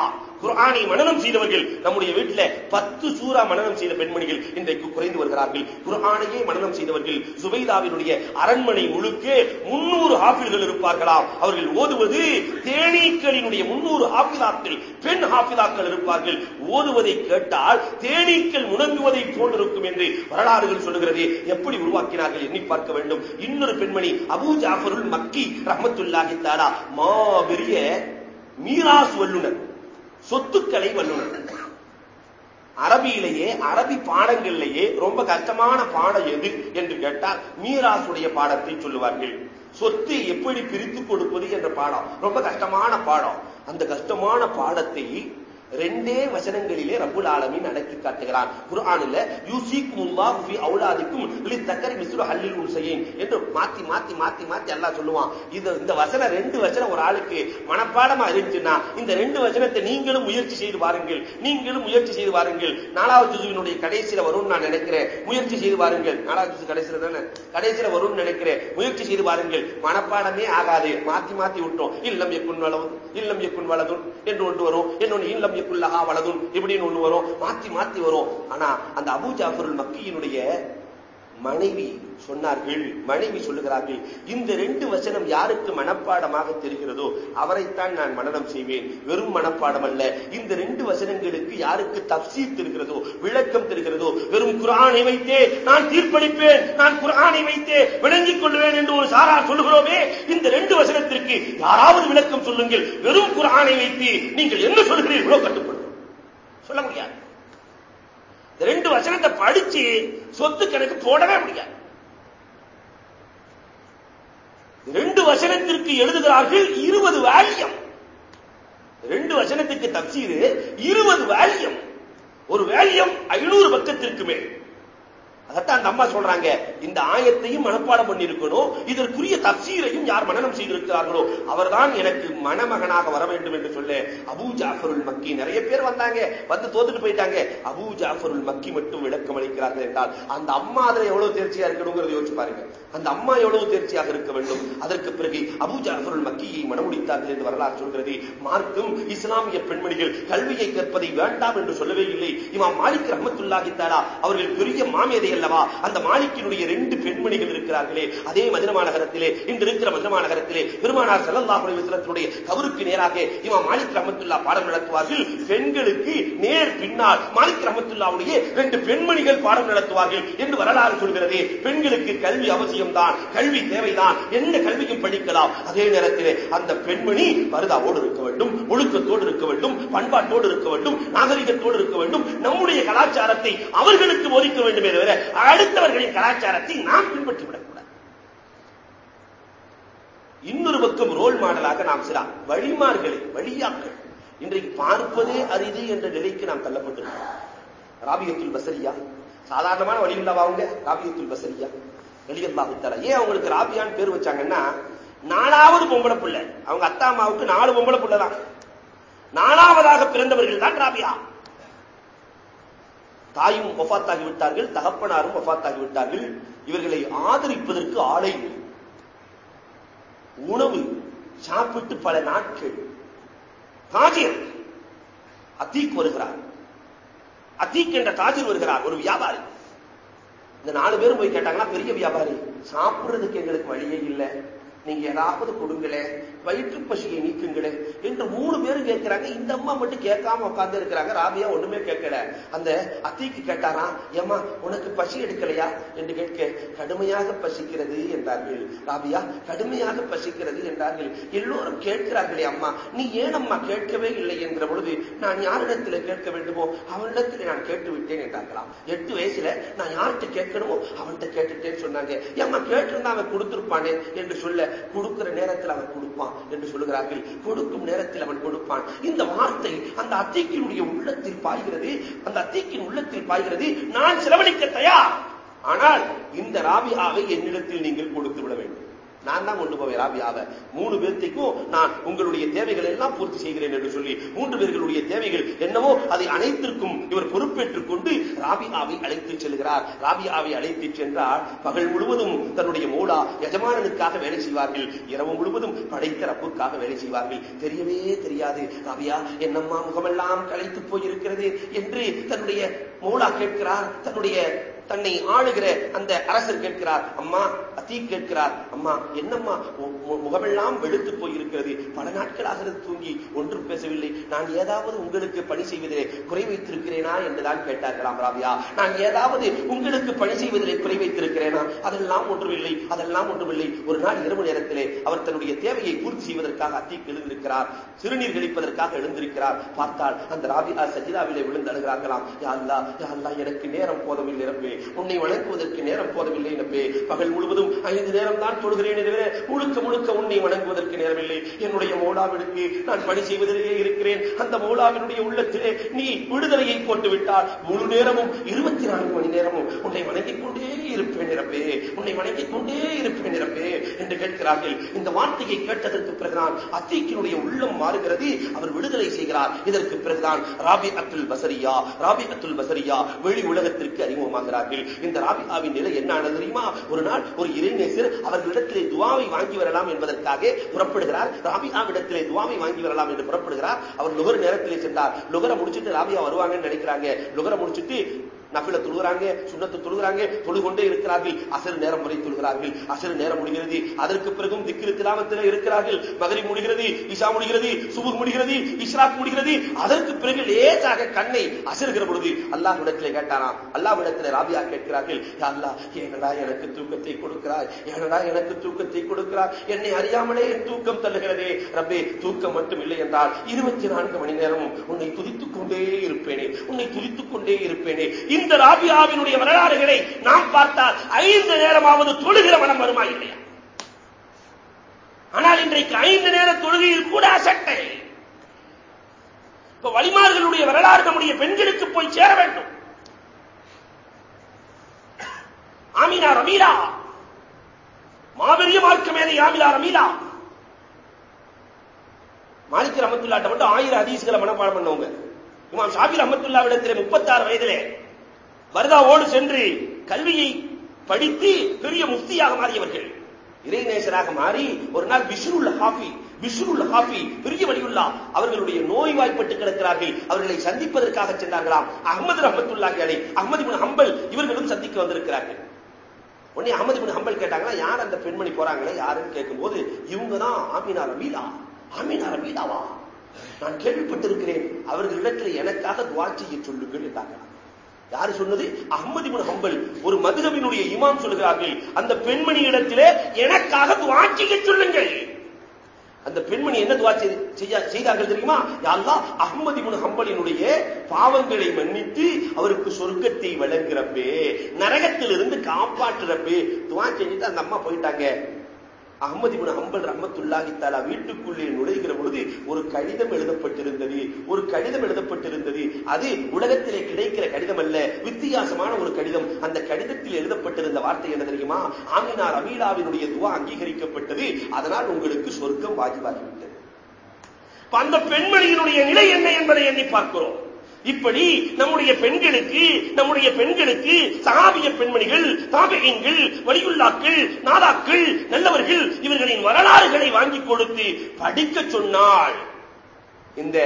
குரானை மனநம் செய்தவர்கள். நம்முடைய வீட்டில் பத்து சூரா மனநம் செய்த பெண்மணிகள் இன்றைக்கு குறைந்து வருகிறார்கள். குரானையே மனநம் செய்தவர்கள் சுபைதாவினுடைய அரண்மனை முழுக்க முன்னூறு ஹாஃபில்கள் இருப்பார்களாம். அவர்கள் ஓதுவது தேனீக்களினுடைய முன்னூறு ஹாஃபிதாக்கள் பெண் ஹாஃபிதாக்கள் இருப்பார்கள். ஓதுவதை கேட்டால் தேனீக்கள் உணங்குவதை போன்றிருக்கும் என்று வரலாறுகள் சொல்லுகிறது. எப்படி உருவாக்கினார்கள் எண்ணி பார்க்க வேண்டும். இன்னொரு பெண்மணி அபூ ஜாஃபருல் மக்கி ரஹமத்துல்லாஹி தாலா மாபெரிய மீராஸ் வல்லுனர் சொத்துக்களை வல்லுநர் அரபியிலேயே அரபி பாடங்களிலேயே ரொம்ப கஷ்டமான பாடம் எது என்று கேட்டால் மீராசுடைய பாடத்தை சொல்லுவார்கள். சொத்து எப்படி பிரித்து கொடுப்பது என்ற பாடம் ரொம்ப கஷ்டமான பாடம். அந்த கஷ்டமான பாடத்தை ரெண்டே வசனங்களிலே ரபுல் ஆலமின் அடக்கி காட்டுகிறான் குர்ஆனில் யூசிக்குமுல்லாஹு ஃபி அவுலாதிக்கும் லித்தக்கரி மிஸ்ரு ஹல்லில் உன்சையின் என்று மாத்தி மாத்தி மாத்தி மாத்தி அல்லாஹ் சொல்லுவான். இது இந்த வசனம் ரெண்டு வசனம் ஒரு ஆளுக்கு மனப்பாடமா இருந்துச்சுன்னா இந்த ரெண்டு வசனத்தை நீங்களும் முயற்சி செய்து பாருங்கள் நீங்களும் முயற்சி செய்து பாருங்கள் நாலாவது ஜுசுவினுடைய கடைசியில வரும்னு நான் நினைக்கிறேன். முயற்சி செய்து பாருங்கள் நாலாவது ஜுசு கடைசியில தானே? கடைசியில வரும்னு நினைக்கிறேன். முயற்சி செய்து பாருங்கள் மனப்பாடமே ஆகாது. மாத்தி மாத்தி விட்டோம். இல்லம் எக்குன் வளவும் இல்லம் எக்குன் வளதும் என்று ஒன்று வரும். இன்னொன்று இல்லம் எக்குல்லஹா வலதும் இப்படின்னு ஒண்ணு வரும் மாத்தி மாத்தி வரும். ஆனா அந்த அபு ஜாஃபருல் மக்கியினுடைய மனைவி சொன்னார்கள் மனைவி சொல்லுகிறார்கள் இந்த ரெண்டு வசனம் யாருக்கு மனப்பாடமாக தெரிகிறதோ அவரைத்தான் நான் மனநம் செய்வேன். வெறும் மனப்பாடம் அல்ல. இந்த ரெண்டு வசனங்களுக்கு யாருக்கு தப்சீர் தெரிகிறதோ விளக்கம் தெரிகிறதோ வெறும் குரானை வைத்தே நான் தீர்ப்பளிப்பேன் நான் குரானை வைத்தே விளங்கிக் கொள்வேன் என்று ஒரு சாரா சொல்லுகிறோமே இந்த ரெண்டு வசனத்திற்கு யாராவது விளக்கம் சொல்லுங்கள். வெறும் குரானை வைத்து நீங்கள் என்ன சொல்கிறீர்களோ கட்டுப்படும் சொல்ல முடியாது. ரெண்டு வசனத்தை படிச்சு சொத்து கணக்கு போடவே முடியாது. ரெண்டு வசனத்திற்கு எழுதுகிறார்கள் இருபது வால்யம். ரெண்டு வசனத்துக்கு தப்சீரு இருபது வால்யம். ஒரு வால்யம் ஐநூறு பக்கத்திற்கு மேல். அதத்தான் அந்த அம்மா சொல்றாங்க. இந்த ஆயத்தையும் மனப்பாடம் பண்ணியிருக்கணும். இதற்குரிய தப்சீரையும் யார் மனநம் செய்திருக்கிறார்களோ அவர்தான் எனக்கு மணமகனாக வர வேண்டும் என்று சொல்ல அபூ ஜாஃபருல் மக்கி நிறைய பேர் வந்தாங்க. வந்து தோத்துட்டு போயிட்டாங்க. அபூ ஜாஃபருல் மக்கி மட்டும் விளக்கம் அளிக்கிறார்கள் என்றால் அந்த அம்மா அதுல எவ்வளவு தேர்ச்சியா இருக்கணுங்கிறத யோசிச்சு பாருங்க. அந்த அம்மா எவ்வளவு தேர்ச்சியாக இருக்க வேண்டும்? அதற்கு பிறகு அபூ ஜாஃபருல் மக்கியை மனமுடித்தார்கள் என்று வரலாறு சொல்கிறது. மார்க்கும் இஸ்லாமிய பெண்மணிகள் கல்வியை கற்பதை வேண்டாம் என்று சொல்லவே இல்லை. இமாம் மாலிக் ரஹமத்துல்லாஹி தாலா அவர்கள் பெரிய மாமேதை அல்லவா? அந்த மாலிக்கினுடைய ரெண்டு பெண்மணிகள் இருக்கிறார்களே. அதே மதுரமாநகரத்திலே இன்று இருக்கிற மதுரமாநகரத்திலே பெருமானார் செல்லல்லாஹ் விசலத்தினுடைய கவருக்கு நேராக இவன் மாலிக் ரஹமத்துல்லா பாடம் நடத்துவார்கள். பெண்களுக்கு நேர் பின்னால் மாலிக் ரஹமத்துல்லாவுடைய ரெண்டு பெண்மணிகள் பாடம் நடத்துவார்கள் என்று வரலாறு சொல்கிறது. பெண்களுக்கு கல்வி அவசியம்தான் கல்வி தேவைதான். எந்த கல்வியும் படிக்கலாம். அதே நேரத்திலே அந்த பெண்மணி வருதாவோடு இருக்க வேண்டும் ஒழுக்கத்தோடு இருக்க வேண்டும் பண்பாட்டோடு இருக்க வேண்டும் நாகரிகத்தோடு இருக்க வேண்டும். நம்முடைய கலாச்சாரத்தை அவர்களுக்கு போதிக்க வேண்டுமே தவிர அடுத்தவர்களின் கலாச்சாரத்தை நாம் பின்பற்றிவிடக்கூடாது. இன்னொரு பக்கம் ரோல் மாடலாக நாம் சில வழிமார்களை வழியாக்கள் இன்றைக்கு பார்ப்பதே அரிது என்ற நிலைக்கு நாம் தள்ளப்பட்டிருக்கிறோம். ராபியத்துல் பசரியா சாதாரணமான வழி இல்லவா அவங்க? ராபியத்துல் பசரியா வெளியல்லாஹு ஏன் அவங்களுக்கு ராபியான்னு பேர் வச்சாங்கன்னா நாலாவது பொம்பளை பிள்ளை. அவங்க அத்தா அம்மாவுக்கு நாலு பொம்பளை பிள்ளை தான் நாலாவதாக பிறந்தவர்கள் தான் ராபியா. தாயும் ஒஃபாத்தாகி விட்டார்கள் தகப்பனாரும் ஒஃபாத்தாகி விட்டார்கள். இவர்களை ஆதரிப்பதற்கு ஆலை உணவு சாப்பிட்டு பல நாட்கள் தாஜிர் அத்தீக் வருகிறார். அத்தீக் என்ற தாஜிர் வருகிறார் ஒரு வியாபாரி. இந்த நாலு பேரும் போய் கேட்டாங்கன்னா பெரிய வியாபாரி சாப்பிடுறதுக்கு எங்களுக்கு வழியே இல்லை. நீங்க ஏதாவது கொடுங்களே வயிற்று பசியை நீக்குங்களே என்று மூணு பேரும் கேட்கிறாங்க. இந்த அம்மா மட்டும் கேட்காம உட்கார்ந்து இருக்கிறாங்க. ராபியா ஒண்ணுமே கேட்கல. அந்த அத்திக்கு கேட்டாரா ஏமா உனக்கு பசி எடுக்கலையா? என்று கேட்க கடுமையாக பசிக்கிறது என்றார்கள். ராபியா கடுமையாக பசிக்கிறது என்றார்கள். எல்லோரும் கேட்கிறார்களே அம்மா நீ ஏன் அம்மா கேட்கவே இல்லை? என்கிற பொழுது நான் யாரிடத்தில் கேட்க வேண்டுமோ அவனிடத்தில் நான் கேட்டு விட்டேன் என்றார்களாம். எட்டு வயசுல நான் யார்கிட்ட கேட்கணுமோ அவன்கிட்ட கேட்டுட்டேன்னு சொன்னாங்க. ஏமா கேட்டிருந்தா அவன் கொடுத்திருப்பானே? என்று சொல்ல கொடுக்கிற நேரத்தில் அவன் கொடுப்பான் என்று சொல்லுகிறார்கள். கொடுக்கும் நேரத்தில் அவன் கொடுப்பான். இந்த வார்த்தை அந்த அத்திக்கினுடைய உள்ளத்தில் பாய்கிறது. அந்த அத்திக்கின் உள்ளத்தில் பாய்கிறது. நான் செலவழிக்க தயார். ஆனால் இந்த ராபியாவை என்னிடத்தில் நீங்கள் கொடுத்து விட வேண்டும். நான் தான் கொண்டு போவேன் ராபியாவ. மூணு பேர்த்திக்கும் நான் உங்களுடைய தேவைகள் எல்லாம் பூர்த்தி செய்கிறேன் என்று சொல்லி மூன்று பேர்களுடைய தேவைகள் என்னவோ அதை அனைத்திற்கும் இவர் பொறுப்பேற்றுக் கொண்டு ராபியாவை அழைத்து செல்கிறார். ராபியாவை அழைத்து சென்றால் பகல் முழுவதும் தன்னுடைய மூலா எஜமானனுக்காக வேலை செய்வார்கள். இரவு முழுவதும் படைத்த ரப்புக்காக வேலை செய்வார்கள். தெரியவே தெரியாது ராபியா என்னம்மா முகமெல்லாம் களைத்து போயிருக்கிறது என்று தன்னுடைய மூலா கேட்கிறார் தன்னுடைய தன்னை ஆளுகிற அந்த அரசர் கேட்கிறார் அம்மா அத்தீ கேட்கிறார் அம்மா என்னம்மா முகமெல்லாம் வெளுத்து போயிருக்கிறது பல நாட்களாக தூங்கி ஒன்றும் பேசவில்லை நான் ஏதாவது உங்களுக்கு பணி செய்வதிலே குறை வைத்திருக்கிறேனா? என்றுதான் கேட்டார்களாம் ராவியா. நான் ஏதாவது உங்களுக்கு பணி செய்வதிலே குறை வைத்திருக்கிறேனா? அதெல்லாம் ஒன்றுமில்லை அதெல்லாம் ஒன்றுமில்லை. ஒரு நாள் இரவு நேரத்திலே அவர் தன்னுடைய தேவையை பூர்த்தி செய்வதற்காக அத்தீக்கு எழுந்திருக்கிறார் சிறுநீர் கழிப்பதற்காக எழுந்திருக்கிறார். பார்த்தால் அந்த ராவியா சஜிதாவிலே விழுந்து அழுகிறார்களாம். யா அல்லா எனக்கு நேரம் போதவில்லை ரப்பே. உன்னை வணங்குவதற்கு நேரம் போதவில்லை ரப்பே பகல் முழுவதும் ஐந்து நேரம் தான் தொழுகிறேன் தவிர முழுக்க முழுக்க உன்னை வணங்குவதற்கு நேரமில்லை. என்னுடைய மோலாவிற்கு நான் பணி செய்வதிலேயே இருக்கிறேன். அந்த மோலாவினுடைய உள்ளத்திலே நீ விடுதலையை போட்டுவிட்டால் முழு நேரமும் இருபத்தி நான்கு மணி நேரமும் உன்னை வணங்கிக் கொண்டே இருப்பேன் நிரப்பே. உன்னை வணங்கிக் கொண்டே இருப்பேன் நிரப்பே என்று கேட்கிறார்கள். இந்த வார்த்தையை கேட்டதற்கு பிறகுதான் அத்தீக்கினுடைய உள்ளம் மாறுகிறது. அவர் விடுதலை செய்கிறார். இதற்கு பிறகுதான் ராபி அத்துல் பசரியா ராபி அத்துல் பசரியா வெளி உலகத்திற்கு அறிமுகமாகிறார்கள். இந்த ராபிகாவின் நிலை என்ன தெரியுமா? ஒரு நாள் ஒரு இறைநேசர் அவர்களிடத்திலே துவாவை வாங்கி வரலாம் என்பதற்காக புறப்படுகிறார். ராபிகாவிடத்திலே துவாவை வாங்கி வரலாம் என்று புறப்படுகிறார். அவர் நுகர் நேரத்திலே சென்றார். நுகர முடிச்சுட்டு ராபியா வருவாங்கன்னு நினைக்கிறாங்க. நுகர முடிச்சுட்டு நபில தொழுகிறாங்க சுண்ணத்து தொழுகிறாங்க தொழு கொண்டே இருக்கிறார்கள். அசல் நேரம் வரை தொழுகிறார்கள். அசல் நேரம் முடிகிறது. அதற்கு பிறகும் திக்கிரு திலாமத்தில் இருக்கிறார்கள். மகரி முடிகிறது இஷா முடிகிறது சுபு முடிகிறது இஸ்ராக் முடிகிறது. அதற்கு பிறகு லேசாக கண்ணை அசருகிற பொழுது அல்லாஹ்விடத்திலே கேட்டாராம். அல்லாஹ்விடத்திலே ராபியா கேட்கிறார்கள். அல்லா ஏனடா எனக்கு தூக்கத்தை கொடுக்கிறார் ஏனடா எனக்கு தூக்கத்தை கொடுக்கிறார் என்னை அறியாமலே என் தூக்கம் தள்ளுகிறதே. ரப்பே தூக்கம் மட்டும் இல்லை என்றால் இருபத்தி நான்கு மணி நேரமும் உன்னை துதித்துக் கொண்டே இருப்பேனே. உன்னை துதித்துக் கொண்டே இருப்பேனே. இந்த ராபியாவினுடைய வரலாறுகளை நாம் பார்த்தால் ஐந்து நேரமாவது தொழுகிற மனம் வருமா இல்லையா? ஆனால் இன்றைக்கு ஐந்து நேர தொழுகையில் கூட அசட்டை. இப்ப வழிமார்களுடைய வரலாறு நம்முடைய பெண்களுக்கு போய் சேர வேண்டும். ஆமினா ரமீலா. மாபெரிய மார்க்க மேலே ஆமிலா ரமீலா. மாலிக் ரமத்துல்லாட்ட மட்டும் ஆயிரம் அதிசுகளை மனப்பாடம் பண்ணவங்க. இமாம் ஷாபிர் அஹமத்துல்லாவிடத்திலே முப்பத்தாறு வயதிலே வருதாவோடு சென்று கல்வியை படித்து பெரிய முஃப்தியாக மாறியவர்கள். இறைநேசராக மாறி ஒரு நாள் பிஷ்ருல் ஹாஃபி பிஷ்ருல் ஹாஃபி பெரிய வழியுள்ளா அவர்களுடைய நோய் வாய்ப்பட்டு கிடக்கிறார்கள். அவர்களை சந்திப்பதற்காக சென்றார்களாம். அகமது ரஹமத்துல்லாஹி அலை அகமது பின் ஹம்பல் இவர்களும் சந்திக்க வந்திருக்கிறார்கள். உடனே அகமது பின் ஹம்பல் கேட்டாங்களா யார் அந்த பெண்மணி போறாங்களே? யாருன்னு கேட்கும்போது இவங்க தான் ஆமினா ரமீலா ஆமினா ரமீலாவா நான் கேள்விப்பட்டிருக்கிறேன். அவர்களிடத்தில் எனக்காக துவா செய்ய சொல்லுங்கள் என்றாங்களா யாரு சொன்னது? அஹமது இப்னு ஹம்பல். ஒரு மதுகபினுடைய இமாம் சொல்கிறார்கள் அந்த பெண்மணி இடத்திலே எனக்காக துவாட்சிக்க சொல்லுங்கள். அந்த பெண்மணி என்ன துவா செய்தார்கள் தெரியுமா? அல்லாஹ் அகமதி முன் ஹம்பலினுடைய பாவங்களை மன்னித்து அவருக்கு சொர்க்கத்தை வழங்குறப்பே நரகத்திலிருந்து காப்பாற்றுறப்பே துவா செஞ்சுட்டு அந்த அம்மா போயிட்டாங்க. அகமது அம்பல் ஹம்பல் வீட்டுக்குள்ளே நுழைகிற பொழுது ஒரு கடிதம் எழுதப்பட்டிருந்தது. ஒரு கடிதம் எழுதப்பட்டிருந்தது. அது உலகத்திலே கிடைக்கிற கடிதம் அல்ல. வித்தியாசமான ஒரு கடிதம். அந்த கடிதத்தில் எழுதப்பட்டிருந்த வார்த்தை என்ன தெரியுமா? ஆமினார் அமீலாவினுடைய துவா அங்கீகரிக்கப்பட்டது. அதனால் உங்களுக்கு சொர்க்கம் வாஜிவாகிவிட்டது அந்த பெண்மணியினுடைய நிலை என்ன என்பதை எண்ணி பார்க்கிறோம். இப்படி நம்முடைய பெண்களுக்கு நம்முடைய பெண்களுக்கு சகாபிய பெண்மணிகள் தாபகங்கள் வலியுள்ளாக்கள் நாதாக்கள் நல்லவர்கள் இவர்களின் வரலாறுகளை வாங்கி கொடுத்து படிக்க சொன்னால் இந்த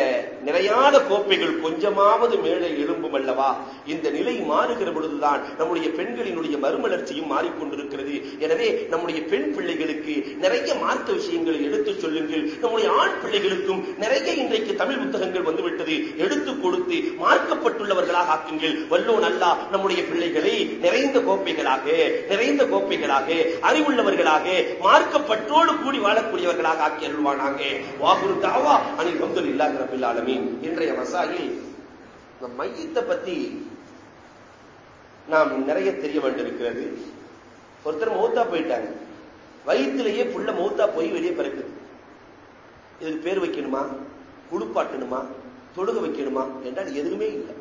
நிறையாத கோப்பைகள் கொஞ்சமாவது மேலே எழும்பும் அல்லவா? இந்த நிலை மாறுகிற பொழுதுதான் நம்முடைய பெண்களினுடைய மறுமலர்ச்சியும் மாறிக்கொண்டிருக்கிறது. எனவே நம்முடைய பெண் பிள்ளைகளுக்கு நிறைய மார்க்க விஷயங்களை எடுத்துச் சொல்லுங்கள். நம்முடைய ஆண் பிள்ளைகளுக்கும் நிறைய இன்றைக்கு தமிழ் புத்தகங்கள் வந்துவிட்டது. எடுத்துக் கொடுத்து மார்க்கப்பட்டுள்ளவர்களாக ஆக்குங்கள். வல்லோ நல்லா நம்முடைய பிள்ளைகளை நிறைந்த கோப்பைகளாக நிறைந்த கோப்பைகளாக அறிவுள்ளவர்களாக மார்க்கப்பட்டோடு கூடி வாழக்கூடியவர்களாக ஆக்கி அருள்வானாங்க வாகுரு தாவா அனில் அப்துல் இல்லாஹ் ரபில் ஆலமீன். இன்றைய மசாயில் இந்த மையத்தை பத்தி நாம் நிறைய தெரிய வேண்டியிருக்கிறது. ஒருத்தர் மௌத்தா போயிட்டாங்க. வயிற்றுலயே புள்ள மௌத்தா போய் வெளியே பிறக்குது. இதுக்கு பேர் வைக்கணுமா? குளிப்பாட்டணுமா? தொழுக வைக்கணுமா? என்றால் எதுவுமே இல்லை.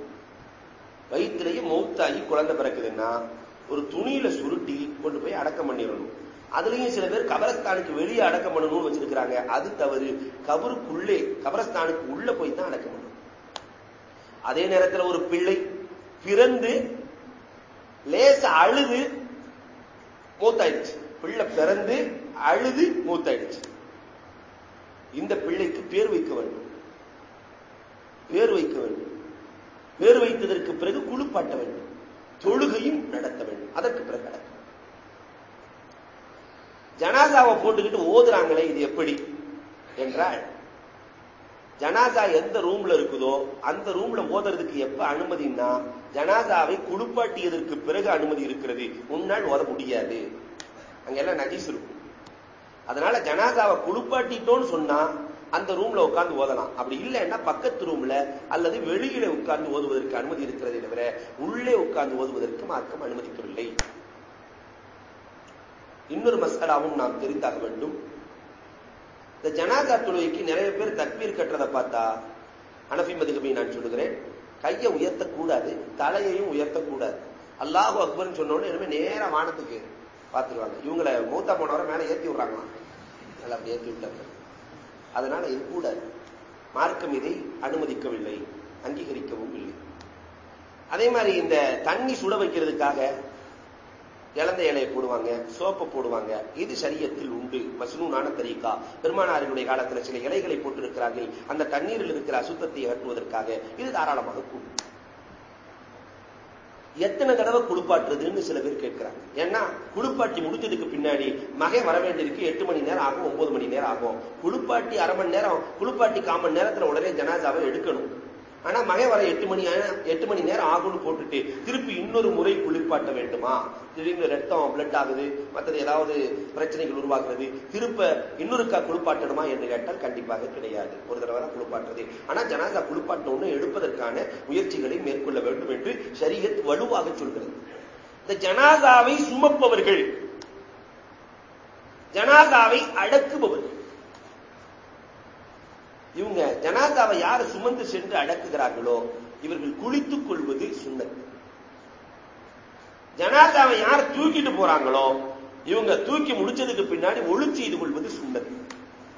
வயிற்றுலயே மௌத்தாகி குழந்தை பிறக்குதுன்னா ஒரு துணியில சுருட்டி கொண்டு போய் அடக்கம் பண்ணிடணும். அதுலயும் சில பேர் கபரஸ்தானுக்கு வெளியே அடக்கம் பண்ணணும்னு வச்சிருக்கிறாங்க. அது தவறு. கபருக்குள்ளே கபரஸ்தானுக்கு உள்ள போய் தான் அடக்கம் பண்ணணும் அதே நேரத்தில் ஒரு பிள்ளை பிறந்து லேச அழுது மூத்தாயிடுச்சு. பிள்ளை பிறந்து அழுது மூத்தாயிடுச்சு. இந்த பிள்ளைக்கு பேர் வைக்க வேண்டும். பேர் வைக்க வேண்டும். பேர் வைத்ததற்கு பிறகு குளிப்பாட்ட வேண்டும். தொழுகையும் நடத்த வேண்டும். அதற்கு பிறகு நடக்கும் ஜனாசாவை போட்டுக்கிட்டு ஓதுறாங்களே இது எப்படி? என்றால் ஜனாசா எந்த ரூம்ல இருக்குதோ அந்த ரூம்ல ஓதுறதுக்கு எப்ப அனுமதினா ஜனாசாவை குளிப்பாட்டியதற்கு பிறகு அனுமதி இருக்கிறது. முன்னால் ஓத முடியாது. அங்கெல்லாம் நஜீஸ் இருக்கும். அதனால ஜனாசாவை குளிப்பாட்டிட்டோன்னு சொன்னா அந்த ரூம்ல உட்கார்ந்து ஓதலாம். அப்படி இல்லைன்னா பக்கத்து ரூம்ல அல்லது வெளியில உட்கார்ந்து ஓதுவதற்கு அனுமதி இருக்கிறதே தவிர உள்ளே உட்கார்ந்து ஓதுவதற்கு மார்க்கம் அனுமதிக்கவில்லை. இன்னொரு மசாலாவும் நாம் தெரிந்தாக வேண்டும். இந்த ஜனாதா தொழுகைக்கு நிறைய பேர் தக்பீர் கட்டுறதை பார்த்தா அனஃபி மதுகபி நான் சொல்லுகிறேன் கையை உயர்த்தக்கூடாது தலையையும் உயர்த்தக்கூடாது. அல்லாஹு அக்பர்னு சொன்னோன்னு இனிமே நேர வானத்துக்கு பார்த்துருவாங்க. இவங்களை மூத்தா போனவரை மேலே ஏற்றி விடுறாங்களாம். நல்லா அப்படி ஏற்றி விட்டாங்க. அதனால இது கூடாது மார்க்கம் இதை அனுமதிக்கவில்லை அங்கீகரிக்கவும் இல்லை. அதே மாதிரி இந்த தண்ணி சுட வைக்கிறதுக்காக இழந்த இலையை போடுவாங்க சோப்பை போடுவாங்க. இது சரியத்தில் உண்டு. மஸ்னூனான தரீக்கா பெருமானாரினுடைய காலத்தில் சில இலைகளை போட்டிருக்கிறார்கள். அந்த தண்ணீரில் இருக்கிற அசுத்தத்தை அகற்றுவதற்காக. இது தாராளமாக கூடும். எத்தனை தடவை குளிப்பாட்டுறதுன்னு சில பேர் கேட்கிறாங்க. ஏன்னா குளிப்பாட்டி முடிச்சதுக்கு பின்னாடி மகை வர வேண்டியிருக்கு எட்டு மணி நேரம் ஆகும் ஒன்பது மணி நேரம் ஆகும். குளிப்பாட்டி அரை மணி நேரம் குளிப்பாட்டி காமன் நேரத்துல உடனே ஜனாதாவை எடுக்கணும். ஆனா மகை வர எட்டு மணி எட்டு மணி நேரம் ஆகும்னு போட்டுட்டு திருப்பி இன்னொரு முறை குளிப்பாட்ட வேண்டுமா? திடீர்னு ரத்தம் பிளட் ஆகுது மற்றது ஏதாவது பிரச்சனைகள் உருவாக்குறது திருப்ப இன்னொருக்கா குளிப்பாட்டணுமா என்று கேட்டால் கண்டிப்பாக கிடையாது. ஒரு தடவை தான் குளிப்பாட்டுறது ஆனா ஜனாதா குளிப்பாட்டணும்னு எடுப்பதற்கான முயற்சிகளை மேற்கொள்ள வேண்டும் என்று சரியத் வலுவாக சொல்கிறது. இந்த ஜனாதாவை சுமப்பவர்கள் ஜனாதாவை அடக்குபவர்கள். இவங்க ஜனாதாவை யார் சுமந்து சென்று அடக்குகிறார்களோ இவர்கள் குளித்துக் கொள்வது சுண்ணத். ஜனாதாவை யார் தூக்கிட்டு போறாங்களோ இவங்க தூக்கி முடிச்சதுக்கு பின்னாடி ஒழு செய்து கொள்வது சுண்ணத்.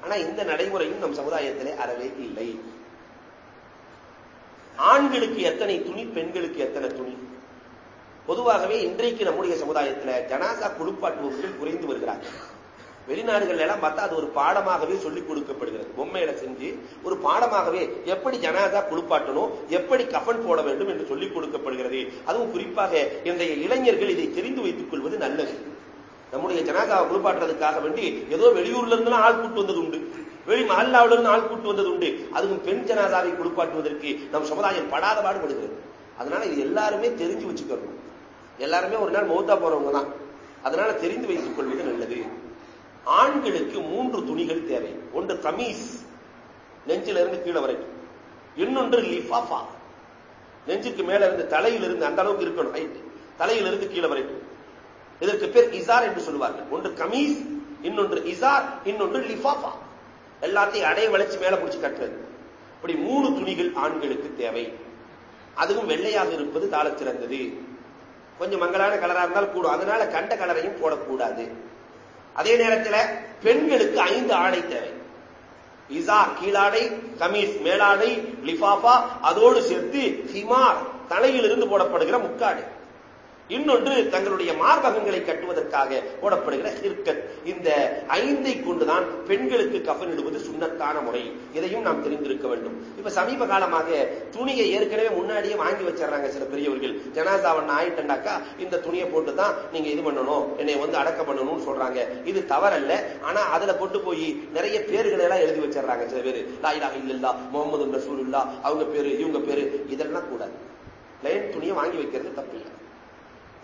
ஆனா இந்த நடைமுறையும் நம் சமுதாயத்திலே அறவே இல்லை. ஆண்களுக்கு எத்தனை துணி பெண்களுக்கு எத்தனை துணி? பொதுவாகவே இன்றைக்கு நம்முடைய சமுதாயத்தில் ஜனாசா குழுப்பாட்டு குறைந்து வருகிறார்கள். வெளிநாடுகள் எல்லாம் பார்த்தா அது ஒரு பாடமாகவே சொல்லிக் கொடுக்கப்படுகிறது. பொம்மையில செஞ்சு ஒரு பாடமாகவே எப்படி ஜனாதா குளிப்பாட்டணும் எப்படி கஃபன் போட வேண்டும் என்று சொல்லிக் கொடுக்கப்படுகிறது. அதுவும் குறிப்பாக இன்றைய இளைஞர்கள் இதை தெரிந்து வைத்துக் கொள்வது நல்லது. நம்முடைய ஜனாதாவை குளிப்பாட்டுறதுக்காக வேண்டி ஏதோ வெளியூர்ல இருந்து ஆள் கூட்டு வந்தது உண்டு. வெளி மஹல்லாவில இருந்து ஆள் கூட்டு வந்தது உண்டு. அதுவும் பெண் ஜனாதாவை குளிப்பாட்டுவதற்கு நம் சமுதாயம் படாத பாடுபடுகிறது. அதனால இது எல்லாருமே தெரிஞ்சு வச்சுக்கணும். எல்லாருமே ஒரு நாள் மௌத்தா போறவங்க தான் அதனால தெரிந்து வைத்துக் கொள்வது நல்லது. ஆண்களுக்கு மூன்று துணிகள் தேவை. ஒன்று கமீஸ் நெஞ்சில இருந்து கீழே வரைக்கும். இன்னொன்று லிஃபாஃபா. நெஞ்சுக்கு மேல இருந்து தலையிலிருந்து அந்த அளவுக்கு இருக்கணும் ஹைட் தலையிலிருந்து கீழே வரைக்கும். இதற்கு பேர் இசார் என்று சொல்லுவார்கள். ஒன்று கமீஸ் இன்னொன்று இசார் இன்னொன்று லிஃபாஃபா. எல்லாத்தையும் அடைய வளைச்சு மேல பிடிச்சு கட்டுறது. இப்படி மூணு துணிகள் ஆண்களுக்கு தேவை. அதுவும் வெள்ளையாக இருப்பது தாழ சிறந்தது. கொஞ்சம் மங்களான கலரா இருந்தால் கூடும். அதனால கண்ட கலரையும் போடக்கூடாது. அதே நேரத்தில் பெண்களுக்கு ஐந்து ஆடை தேவை. இசா கீழாடை கமீஸ் மேலாடை லிஃபாஃபா அதோடு சேர்த்து ஹிமார் தலையிலிருந்து போடப்படுகிற முக்காடு. இன்னொன்று தங்களுடைய மார்பகங்களை கட்டுவதற்காக போடப்படுகிற ஹிர்கத் இந்த ஐந்தை கொண்டுதான் பெண்களுக்கு கஃனிடுவது சுண்ணத்தான முறை. இதையும் நாம் தெரிந்திருக்க வேண்டும். இப்ப சமீப காலமாக துணியை ஏற்கனவே முன்னாடியே வாங்கி வச்சிடறாங்க சில பெரியவர்கள். ஜனாதாவன் ஆயிட்டண்டாக்கா இந்த துணியை போட்டு தான் நீங்க இது பண்ணணும் என்னை வந்து அடக்க பண்ணணும்னு சொல்றாங்க. இது தவறல்ல. ஆனா அதுல கொண்டு போய் நிறைய பேர்களை எல்லாம் எழுதி வச்சிடறாங்க சில பேர். லாயிலா இல்லல்லா முகமது ரசூலுல்லா அவங்க பேரு இவங்க பேரு. இதெல்லாம் கூடாது லைன் துணியை வாங்கி வைக்கிறது தப்பு இல்லை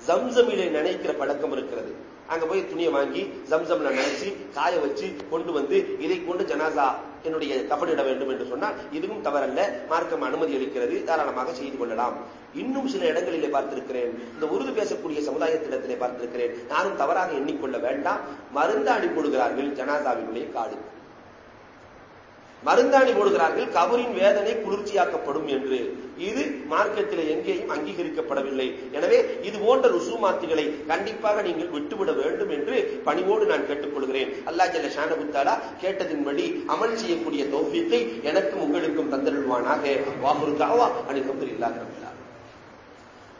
ஜம்சமிலே நினைக்கிற பழக்கம் இருக்கிறது. அங்க போய் துணியை வாங்கி ஜம்சம்ல நினைச்சு காய வச்சு கொண்டு வந்து இதை கொண்டு ஜனாசா என்னுடைய கபடிட வேண்டும் என்று சொன்னால் இதுவும் தவறல்ல. மார்க்கம் அனுமதி அளிக்கிறது. தாராளமாக செய்து கொள்ளலாம். இன்னும் சில இடங்களிலே பார்த்திருக்கிறேன். இந்த உருது பேசக்கூடிய சமுதாயத்திடத்திலே பார்த்திருக்கிறேன். நானும் தவறாக எண்ணிக்கொள்ள வேண்டாம். மருந்தாடி போடுகிறார்கள் ஜனாசாவினுடைய காடு மருந்தாணி போடுகிறார்கள் கபரின் வேதனை குளிர்ச்சியாக்கப்படும் என்று. இது மார்க்கத்தில் எங்கேயும் அங்கீகரிக்கப்படவில்லை. எனவே இது போன்ற ருசுமாத்துகளை கண்டிப்பாக நீங்கள் விட்டுவிட வேண்டும் என்று பணிவோடு நான் கேட்டுக்கொள்கிறேன். அல்லா ஜல்ல ஷானபுத்தாலா கேட்டதின்படி அமல் செய்யக்கூடிய தோஃபியத்தை எனக்கும் உங்களுக்கும் தந்தருள்வானாக. வாகுரு தாவா அணிகம் இல்லாத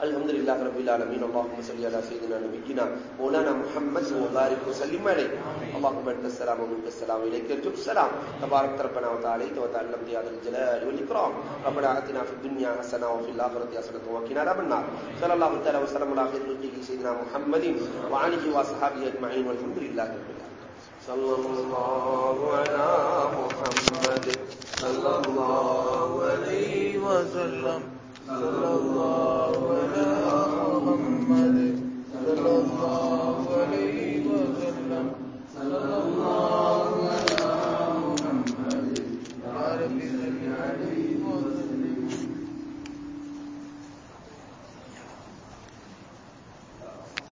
الحمد لله رب العالمين اللهم صل على سيدنا نبينا مولانا محمد وبارك وسلم عليه اللهم انت السلام ومنك السلام اليك يرجو السلام تبارك ربنا وتعالى وتعلم يا ذا الجلال والاكرام ربنا اتنا في الدنيا حسنه وفي الاخره حسنه وقنا عذاب النار صلى الله تعالى وسلم على خير خلقه سيدنا محمد وعلى واصحابه اجمعين والحمد لله رب العالمين صلى الله على محمد صلى الله عليه وسلم صلی اللہ علیہ وسلم.